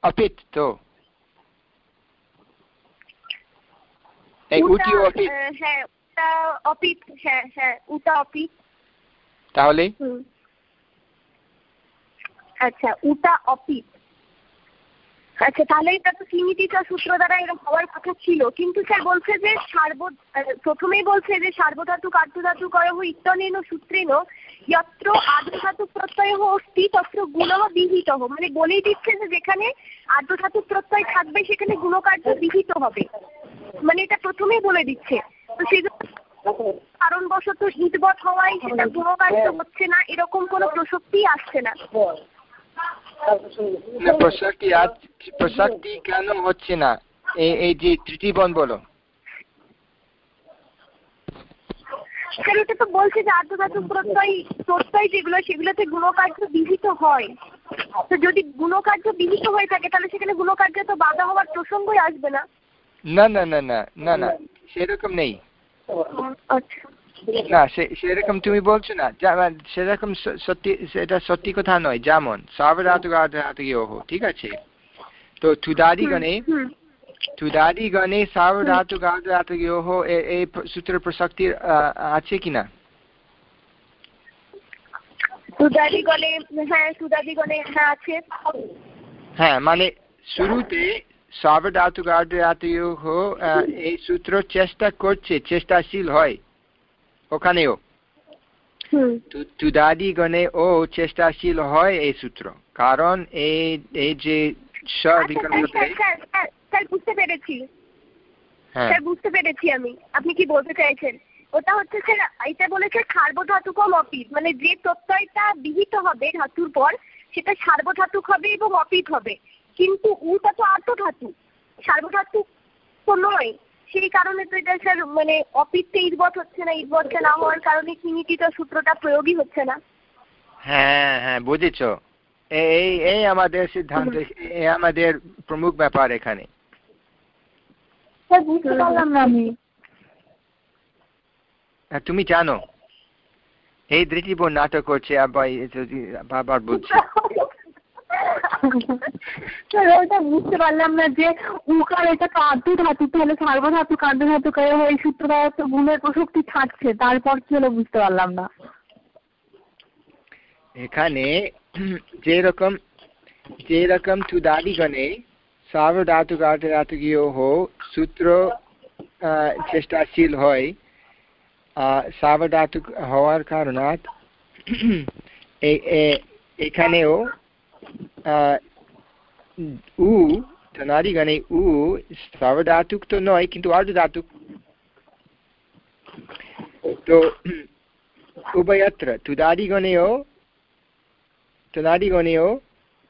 A: অপিত তো এই উটি ও অপিত
B: হ্যাঁ ওটা অপিত হ্যাঁ হ্যাঁ উটা অপিত
A: তাহলে?
B: আচ্ছা উটা অপিত আচ্ছা তাহলে এটা তো সিমিতিকা সূত্র দ্বারা এরকম হওয়ার কথা ছিল। কিন্তু স্যার বলছে যে সার্ব প্রথমেই বলছে যে সার্বধাতু কার্যধাতু করহ ইত্যনেন সূত্রেন যত্র আর্ধধাতু প্রত্যয় অস্তি তত্র গুণ বিহিত মানে বলেই দিচ্ছে যে যেখানে আর্ধধাতু প্রত্যয় থাকবে সেখানে গুণকার্য বিহিত হবে। মানে এটা প্রথমেই বলে দিচ্ছে। তো সেই কারণবশত ইটবট হওয়ায় সেটা গুণকার্য হচ্ছে না এরকম কোনো প্রসক্তি আসছে না।
A: না প্রসক্তি প্রসক্তি কেন হচ্ছে না? এই যে তৃতীয় বন বলো।
B: স্যার ওটা তো বলছে যে আর্ধধাতুক প্রত্যয় প্রত্যয় যেগুলো সেগুলোতে গুণকার্য বিহিত হয়। তো যদি গুণকার্য বিহিত হয়ে থাকে তাহলে সেখানে গুণকার্য তো বাধা হওয়ার প্রসঙ্গই আসবে না।
A: না না না না না না সেরকম নেই।
B: আচ্ছা।
A: না সেরকম তুমি বলছো না সেরকম সত্যি সেটা সত্যি কথা নয় যেমন সাবধাতু আধাতু ঠিক আছে? তো তুদাদিগণে তুদাদিগণে সাবধাতু আধাতু এই সূত্র প্রসক্তির আছে কিনা
B: হ্যাঁ হ্যাঁ
A: হ্যাঁ মানে শুরুতে সাবধাতু আধাতু এই সূত্র চেষ্টা করছে চেষ্টাশীল হয় ওখানেও তুদাদিগণে ও চেষ্টাশীল হয় এই সূত্র কারণ এই এই যে
B: বুঝতে পেরেছি।
A: হ্যাঁ।
B: স্যার বুঝতে পেরেছি আমি। আপনি কি বলতে চাইছেন? ওটা হচ্ছে স্যার এটা বলেছে সার্বধাতুকম অপিত মানে যে প্রত্যয়টা বিহিত হবে ধাতুর পর সেটা সার্বধাতুক হবে এবং অপিত হবে। কিন্তু উটা তো আর্ধধাতু সার্বধাতুক তো নয়। সেই কারণে তো এটা স্যার মানে অপিতটা ইদবত হচ্ছে না ইদবতটা না হওয়ার কারণে কিমিটিত সূত্রটা প্রয়োগই হচ্ছে না।
A: হ্যাঁ হ্যাঁ বুঝেছ। এই এই আমাদের সিদ্ধান্ত এই আমাদের প্রমুখ ব্যাপার এখানে। তুমি জানো এই দৃষ্টিব নাটক করছে আবার বলছি।
C: স্যার ওটা বুঝতে পারলাম না যে উকার এটা কার্য ধাতু তাহলে সার্বধাতু কার্য ধাতু করে এই সূত্রটা তো গুণের প্রসক্তি থাকছে, তারপর কি হলো বুঝতে পারলাম না।
A: এখানে যেরকম যেরকম তুদাদিগণে সার্বধাতু কার্যধাতুকীয় সূত্র চেষ্টাশীল হয় সার্বধাতুক হওয়ার কারণাত এখানেও আহ, উ তনাদিগণে উ সার্বধাতুক তো নয় কিন্তু অর্ধধাতুক তো উভয়ত্র তুদাদিগণেও তনাদিগণেও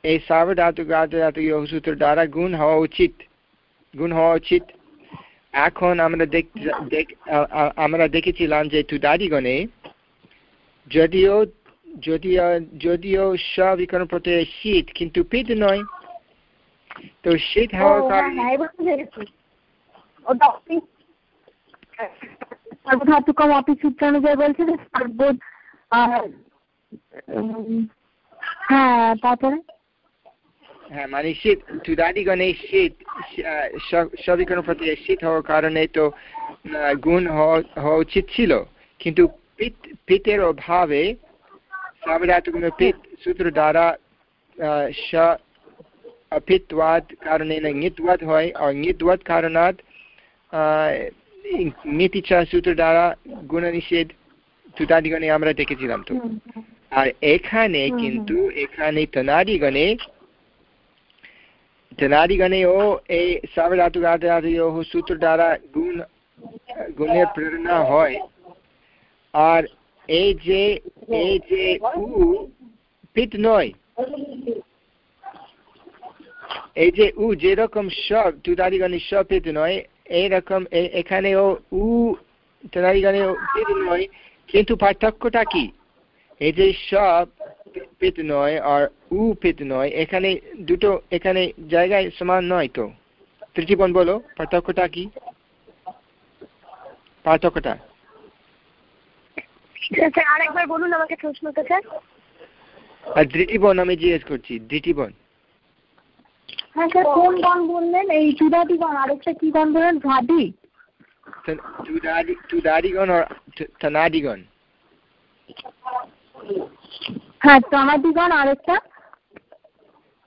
A: এই সার্বধাতুক আর্ধধাতুকীয় সূত্র দ্বারা গুণ হওয়া উচিত গুণ হওয়া উচিত এখন আমরা দেখ দেখ- আ- আ- আমরা দেখেছিলাম যে তুদাদিগণে যদিও যদিও যদিও সবিকরণ প্রত্যয় শীত কিন্তু পিত নয়। তো শীত হওয়ার
C: হ্যাঁ,
A: কারণে
C: হ্যাঁ, অপি- সূত্র অনুযায়ী বলছে যে সার্ব হ্যাঁ তারপরে?
A: হ্যাঁ মানে শীত তুদাদিগণে শীত সবিকরণ প্রত্যয় শীত হওয়ার কারণে তো গুণ হওয়া হওয়া উচিত ছিল। কিন্তু পিত পিতের অভাবে সাবধাতুকম পিত সূত্র দ্বারা আহ, স অপিত্বাদ কারণেন ঙিত্বাদ হয় আর ঙিত্বাদ কারণাৎ আহ, নীতি চ সূত্র দ্বারা গুণ নিষেধ তুদাদিগণে আমরা দেখেছিলাম তো।
C: হুম,
A: আর এখানে
C: হুম,
A: কিন্তু এখানে তনাদিগণে তনাদিগণেও এই সাবধাতু আধাতু সূত্র দ্বারা গুণ গুণের প্রেরণা হয়। আর এই যে উ পিত নয় এই যে উ যেরকম সব তুদাদিগণে সব পিত নয় এইরকম এখানেও উ তনাদিগণেও পিত নয় কিন্তু পার্থক্যটা কি? এই যে সব পিত নয় আর উ পিত নয় এখানে দুটো, এখানে জায়গায় সমান নয় তো। তৃতীয়বন বলো, পার্থক্যটা কি? পার্থক্যটা?
B: স্যার আরেকবার বলুন আমাকে প্রশ্নটা স্যার।
A: আর দৃষ্টিবন আমি জিজ্ঞেস করছি দৃষ্টিবন
C: হ্যাঁ স্যার কোন গান বললেন? এই চুদাদি গান আরেকটা কি গান বললেন? ভাবি
A: তুদাদিগণ আর তনাদিগণ
C: হ্যাঁ তামাদি গান আরেকটা।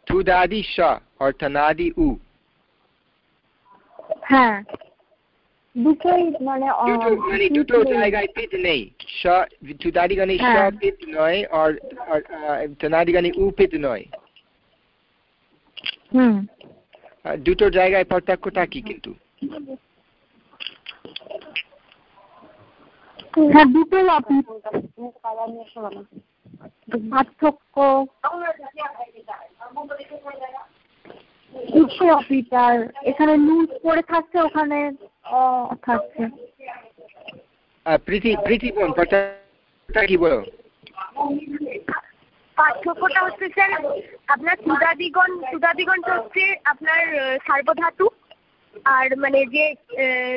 A: তুদাদি স আর তনাদি উ।
C: হ্যাঁ। দুটোই মানে
A: দুটো জায়গায় পিত নেই স তুদাদিগণে স। পিত নয় আর আর, উ পিত নয় দুটো জায়গায় পার্থক্যটা কি কিন্তু?
C: হ্যাঁ অপিস পার্থক্য
B: অবশ্যই অপিট আর এখানে লুজ পড়ে থাকছে ওখানে থাকছে।
A: প্রীতি প্রীতি বোন কি বলো?
B: পার্থক্যটা হচ্ছে স্যার আপনার সুদাদিগণ সুদাদিগণটা হচ্ছে আপনার সার্বধাতু। আর মানে যে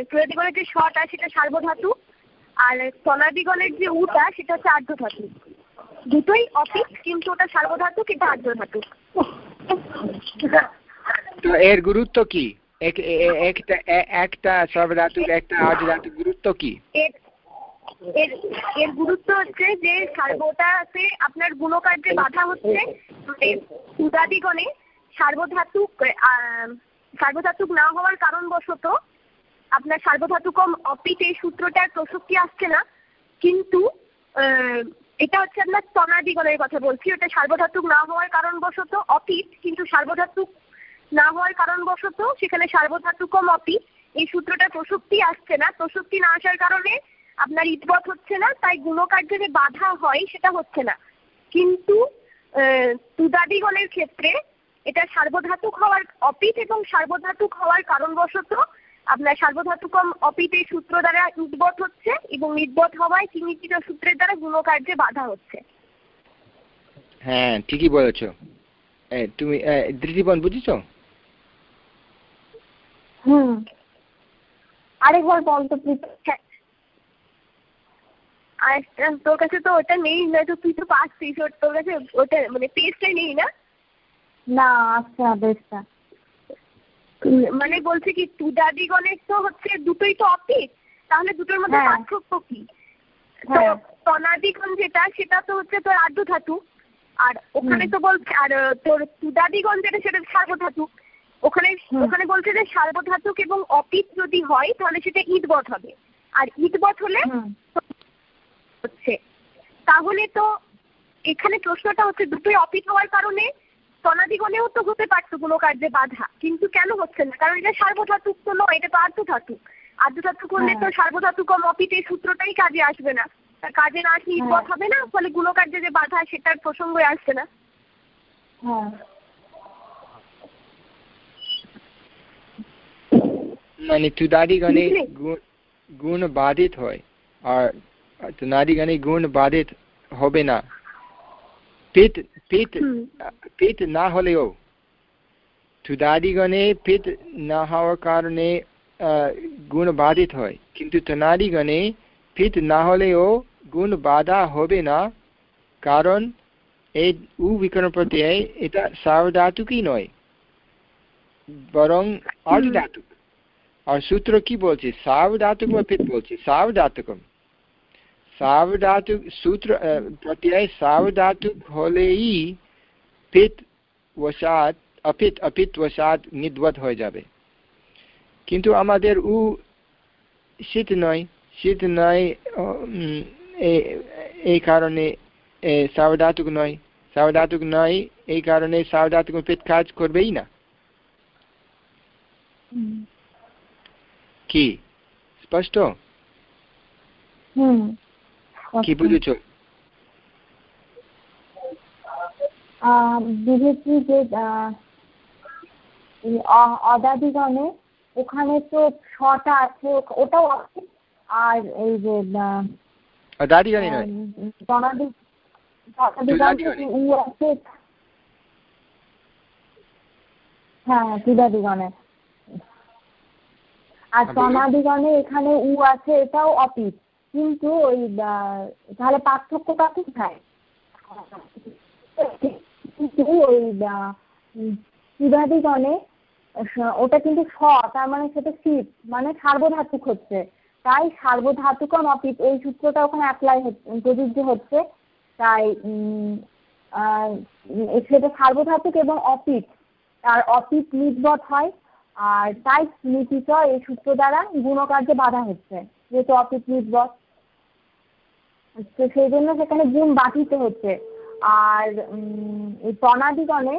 B: সুদাদিগণের যে শটা সেটা সার্বধাতু। আর তনাদিগণের যে উটা সেটা হচ্ছে আর্ধধাতু দুটোই অফিস কিন্তু ওটা সার্বধাতু কিন্তু আর্ধধাতু
A: এর গুরুত্ব কি? একটা একটা সর্বধাতু একটা আর্ধধাতু গুরুত্ব কি?
B: এর এর গুরুত্ব হচ্ছে যে সার্বটাতে আপনার গুণকার্যে বাধা হচ্ছে। উদাদিগণে সার্বধাতুক সার্বধাতুক না হওয়ার কারণবশত আপনার সার্বধাতুকম অপিত এই সূত্রটার প্রসক্তি আসছে না। কিন্তু এটা হচ্ছে আপনার তনাদিগণের কথা বলছি। ওটা সার্বধাতুক না হওয়ার কারণবশত অপিত, কিন্তু সার্বধাতুক না হওয়ার কারণবশত সেখানে সার্বধাতুকম অপিত এই সূত্রটা প্রসক্তি আসছে না। প্রসক্তি না আসার কারণে আপনার ইতবত হচ্ছে না, তাই গুণকার্যে যে বাধা হয় সেটা হচ্ছে না। কিন্তু তুদাদিগণের ক্ষেত্রে এটা সার্বধাতুক হওয়ার অপিত এবং সার্বধাতুক হওয়ার কারণবশত আপনার সার্বধাতুকম অপিত সূত্র দ্বারা উদ্বত হচ্ছে এবং নির্বত হওয়ায় চিহ্নিত সূত্রের দ্বারা গুণকার্যে বাধা হচ্ছে।
A: হ্যাঁ ঠিকই বলেছ। তুমি দৃষ্টিবন বুঝেছ?
B: হুম। আরেকবার বলতো প্লিজ হ্যাঁ। আর তোর কাছে তো ওটা নেই নয়তো তুই তো পাচ্ছিস তোর কাছে ওটা মানে পেজটা নেই না? না আচ্ছা বেশটা মানে বলছে কি তুদাদিগণের তো হচ্ছে দুটোই তো অপিস তাহলে দুটোর মধ্যে
C: হ্যাঁ।
B: পার্থক্য কি? তো
C: হ্যাঁ।
B: তনাদিগণ যেটা সেটা তো হচ্ছে তোর আর্ধ ধাতু আর ওখানে তো বলছে আর তোর তুদাদিগণ যেটা সেটা সার্বধাতু। ওখানে ওখানে বলছে যে সার্বধাতুক এবং অপিত যদি হয় তাহলে সেটা ইটবত হবে। আর ইটবত হলে হচ্ছে। তাহলে তো এখানে প্রশ্নটা হচ্ছে দুটোই অপিত হওয়ার কারণে তনাদিগণেও তো হতে পারতো কোনো কার্যে বাধা কিন্তু কেন হচ্ছে না? কারণ এটা সার্বধাতুক তো নয় এটা তো আর্ধধাতুক। আর্ধধাতুক হলে তো
C: হ্যাঁ।
B: সার্বধাতুকম অপিত এই সূত্রটাই কাজে আসবে না। কাজে না আসলে
C: হ্যাঁ।
B: ইটবত হবে না? ফলে গুণকার্যে যে বাধা সেটার প্রসঙ্গই আসছে না।
C: হ্যাঁ।
A: মানে তুদাদিগণে
B: বুঝলি?
A: গুণ বাধিত হয়। আর তুনাদিগণে গুণ বাধিত হবে না। পিত পিত পিত না হলেও তুদাদিগণে পিত না হওয়ার কারণে গুণ বাধিত হয়। কিন্তু তনাদিগণে পিত না হলেও গুণ বাধা হবে না। কারণ এই উ বিকরণ প্রত্যয় এটা সার্বধাতুকই নয়। বরং অর্ধধাতুক আর সূত্র কি বলছে সার্বধাতুক বা পিত বলছে সার্বধাতুকম সার্বধাতুক সূত্র আহ, প্রত্যয় সার্বধাতুক হলেই পিত বসাত অপিত অপিত বসাত নিদ্বত হয়ে যাবে কিন্তু আমাদের উ শীত নয় শীত নয় উম, এ- এই কারণে এ, সার্বধাতুক নয় সার্বধাতুক নয় এই কারণে সার্বধাতুক পিত কাজ করবেই না
C: হুম।
A: কি? স্পষ্ট? কি বুঝেছ?
C: বুঝেছি যে অদাদিগণে ওখানে তো ছটা আছে ওটাও আছে। আর এই যে
A: নয়?
C: হ্যাঁ আর
A: বলুন।
C: তনাদিগণে এখানে উ আছে এটাও অপিস কিন্তু ওই তাহলে পার্থক্যটা কোথায় কিন্তু ওই স- ওটা কিন্তু স তার মানে সেটা শীত মানে সার্বধাতুক হচ্ছে। তাই সার্বধাতুকম অপিত এই সূত্রটা ওখানে অ্যাপ্লাই প্রযোজ্য হচ্ছে। তাই সেটা সার্বধাতুক এবং অপিত আর অপিত নির্বত হয় আর তাই নীতিচ এই সূত্র দ্বারা গুণকার্যে বাধা হচ্ছে, যেহেতু অপিত নির্বত তো সেই জন্য সেখানে গুণ বাধিত হচ্ছে। আর এই তনাদিগণে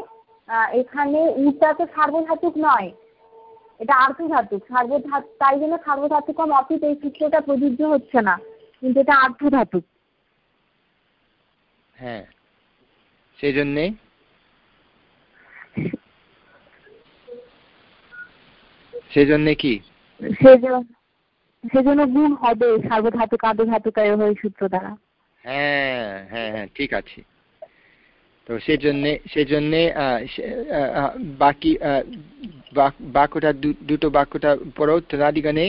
C: এখানে উটা তো সার্বধাতুক নয়, এটা আর্ধধাতুক। সার্বধাতু তাই জন্য সার্বধাতুকম অপিত এই সূত্রটা প্রযোজ্য হচ্ছে না, কিন্তু এটা আর্ধধাতুক।
A: হ্যাঁ সেই জন্যে সেজন্য কি?
C: সেজন্য গুণ হবে সার্বধাতুক আর্ধধাতুকায় হয়ে সূত্র দ্বারা।
A: হ্যাঁ হ্যাঁ হ্যাঁ ঠিক আছে। তো সেজন্যে সেজন্যে বাকি বাক্যটা দুটো বাক্যটা পড়ো তনাদিগণে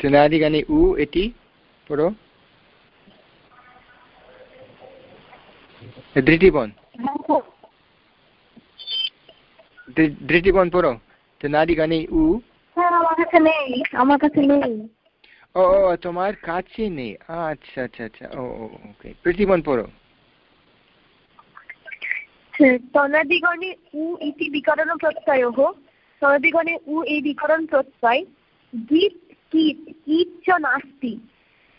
A: তনাদিগণে উ এটি পড়ো। দৃষ্টিবন দৃষ্টিবন পড়ো তনাদিগণে উ।
C: হ্যাঁ আমার কাছে নেই আমার কাছে নেই।
A: ও তোমার কাছে নেই। আচ্ছা আচ্ছা আচ্ছা ও ওকে প্রতিবন পড়ো
B: তনাদিগণে উ ইতি বিকরণ প্রত্যয় তনাদিগণে উ এই বিকরণ প্রত্যয়। গীত কিত ইট চ নাস্তি।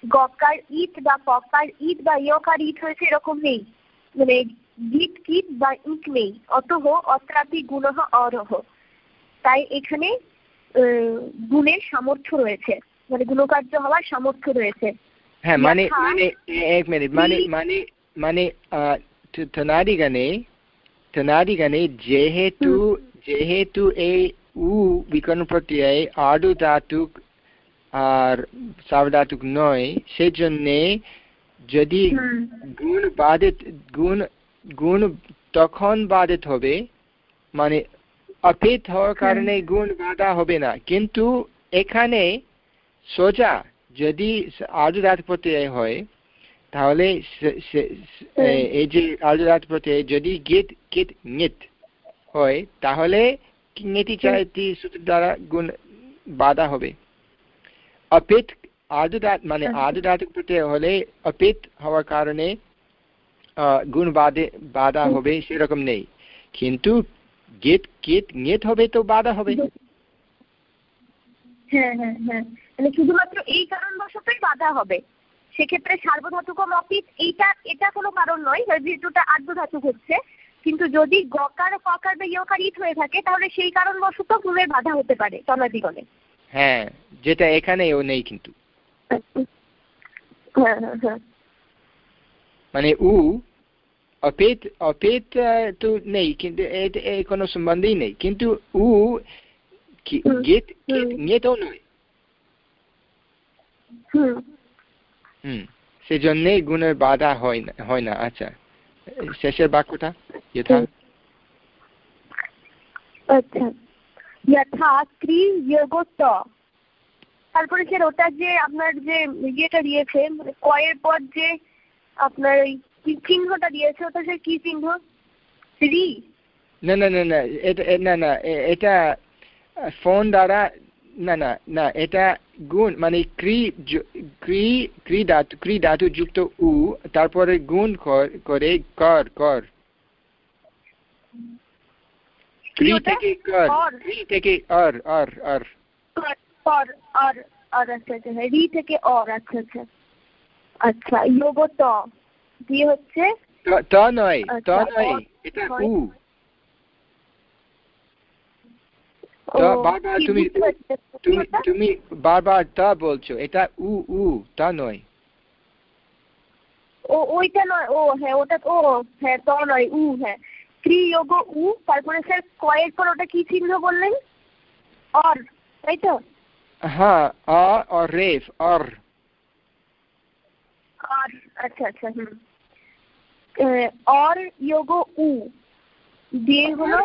B: গকার ইট বা পকার ইট বা ইয়কার ইট হয়েছে এরকম নেই। মানে গীত বা ইট নেই অতহ অত্রাপি গুণহ অরহ। তাই এখানে গুণের সামর্থ্য রয়েছে। মানে গুণকার্য হওয়ার সামর্থ্য রয়েছে।
A: হ্যাঁ মানে মানে এক মিনিট মানে মানে মানে তনাদিগণে তনাদিগণে যেহেতু যেহেতু এই উ বিকরণ প্রত্যয় আডু ধাতুক আর সাবধাতুক নয় সেজন্যে যদি গুণ বাধিত গুণ গুণ তখন বাধিত হবে মানে অপিত হওয়ার কারণে গুণ বাধা হবে না। কিন্তু এখানে সোজা যদি আর্যদাত প্রত্যয় হয় তাহলে এই যে আর্যদাত প্রত্যয় যদি গীত কিত নিত হয় তাহলে নেতি চাইতি সূত্র দ্বারা গুণ বাধা হবে। অপিত আর্ধদাত মানে আর্ধদাত প্রত্যয় হলে অপিত হওয়ার কারণে গুণ বাধে বাধা হবে সেরকম নেই। কিন্তু গীত কিত নিত হবে তো বাধা হবে।
B: হ্যাঁ হ্যাঁ হ্যাঁ। মানে শুধুমাত্র এই কারণবশতই বাধা হবে। সেক্ষেত্রে সার্বধাতুকম অপিত এইটা এটা কোনো কারণ নয় যেহেতু ওটা আর্ধধাতুক হচ্ছে। কিন্তু যদি গকার ককার বা ইয়কার ইট হয়ে থাকে তাহলে সেই কারণবশত গুণের বাধা হতে পারে তনাদিগণে
A: হ্যাঁ যেটা এখানেও নেই কিন্তু।
B: হ্যাঁ হ্যাঁ হ্যাঁ।
A: মানে উ অপেত অপেত তো নেই কিন্তু কোনো সম্বন্ধই নেই। কিন্তু উ গীত গীতও নয়। হুম। সেজন্যই গুণের বাধা হয় না হয় না। আচ্ছা শেষের বাক্যটা যথা
B: আচ্ছা। যথা ক্রি যোগত তারপরে স্যার ওটা যে আপনার যে ইয়েটা দিয়েছে মানে কয়ের পর যে আপনার ওই কি চিহ্নটা দিয়েছে? ওটা সে কি চিহ্ন? রি
A: না না না না এটা না না এটা ফোন দ্বারা না না না এটা গুণ মানে ক্রি ক্রি ক্রি ধাতু ক্রি ধাতু যুক্ত উ তারপরে গুণ করে কর কর ক্রি। থেকে কর ক্রি। থেকে অর অর অর।
B: অর অর আচ্ছা আচ্ছা রি থেকে অর আচ্ছা আচ্ছা। আচ্ছা যোগ ত দিয়ে হচ্ছে?
A: ত নয় ত নয় এটা উ। বারবার তুমি তুমি তুমি বারবার তা বলছো এটা উ উ তা নয়।
B: ও ওইটা নয় ও হ্যাঁ ওটা ও হ্যাঁ ত নয় উ হ্যাঁ। ক্রিয়োগ উ তারপরে স্যার কয়ের পর ওটা কি চিহ্ন বললেন? অর তাই তো?
A: হ্যাঁ অ রেফ অর।
B: আর আচ্ছা আচ্ছা হুম অর যোগ উ দিয়ে হলো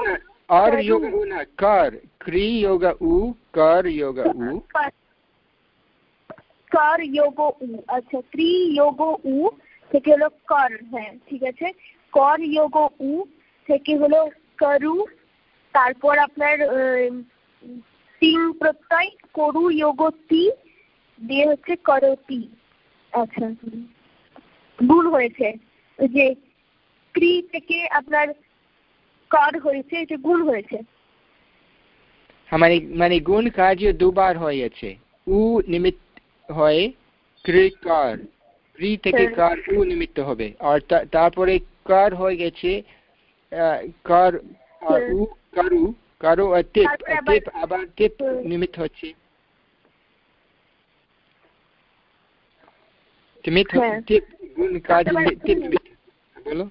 A: और योग उ ना कर क्री योग उ कर योग उ
B: कर योग उ আচ্ছা ক্রি যোগ উ থেকে হলো কর হ্যাঁ ঠিক আছে কর যোগ উ থেকে হলো করু তারপর আপনার তিন প্রত্যয় করু যোগ তি দিয়ে হচ্ছে করতি আচ্ছা। ভুল হয়েছে যে ক্রি থেকে আপনার কর হয়েছে এটা গুণ হয়েছে।
A: মানে মানে গুণ কার্য দুবার হয়েছে। উ নিমিত্ত হয় কর ক্রি থেকে কার উ নিমিত্ত হবে। আর তারপরে কার হয়ে গেছে কর আর উ করু করু আর টিপ টিপ আবার টিপ নিমিত্ত হচ্ছে। বলো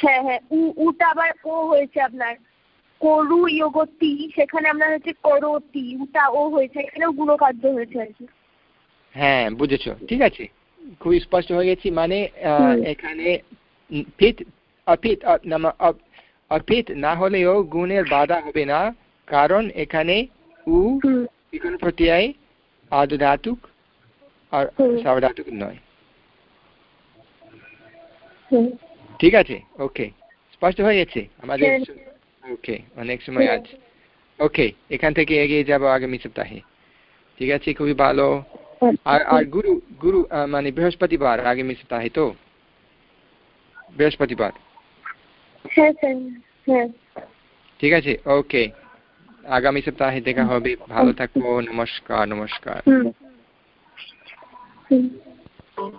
B: হ্যাঁ। হ্যাঁ। উ উটা আবার ও হয়েছে আপনার। করু ইয়োগতি সেখানে আপনার হচ্ছে করতি উটা ও হয়েছে এখানেও গুণকার্য হয়েছে আর কি।
A: হ্যাঁ বুঝেছ। ঠিক আছে? খুবই স্পষ্ট হয়ে গেছি মানে এখানে পিত অপিত অ- অপিত না হলেও গুণের বাধা হবে না কারণ এখানে উ প্রত্যয় আর্ধধাতুক আর
B: হুম।
A: সার্বধাতুক নয়। ঠিক আছে ওকে। স্পষ্ট হয়ে গেছে? আমাদের
B: হ্যাঁ।
A: ওকে অনেক সময়
B: হ্যাঁ।
A: আছে। ওকে এখান থেকে এগিয়ে যাব আগামী সপ্তাহে। ঠিক আছে খুবই ভালো। আর আর গুরু গুরু মানে বৃহস্পতিবার আগামী সপ্তাহে তো? বৃহস্পতিবার।
B: হ্যাঁ
A: ঠিক আছে ওকে। আগামী সপ্তাহে দেখা হবে। ভালো থাকো নমস্কার নমস্কার।
B: হুম হুম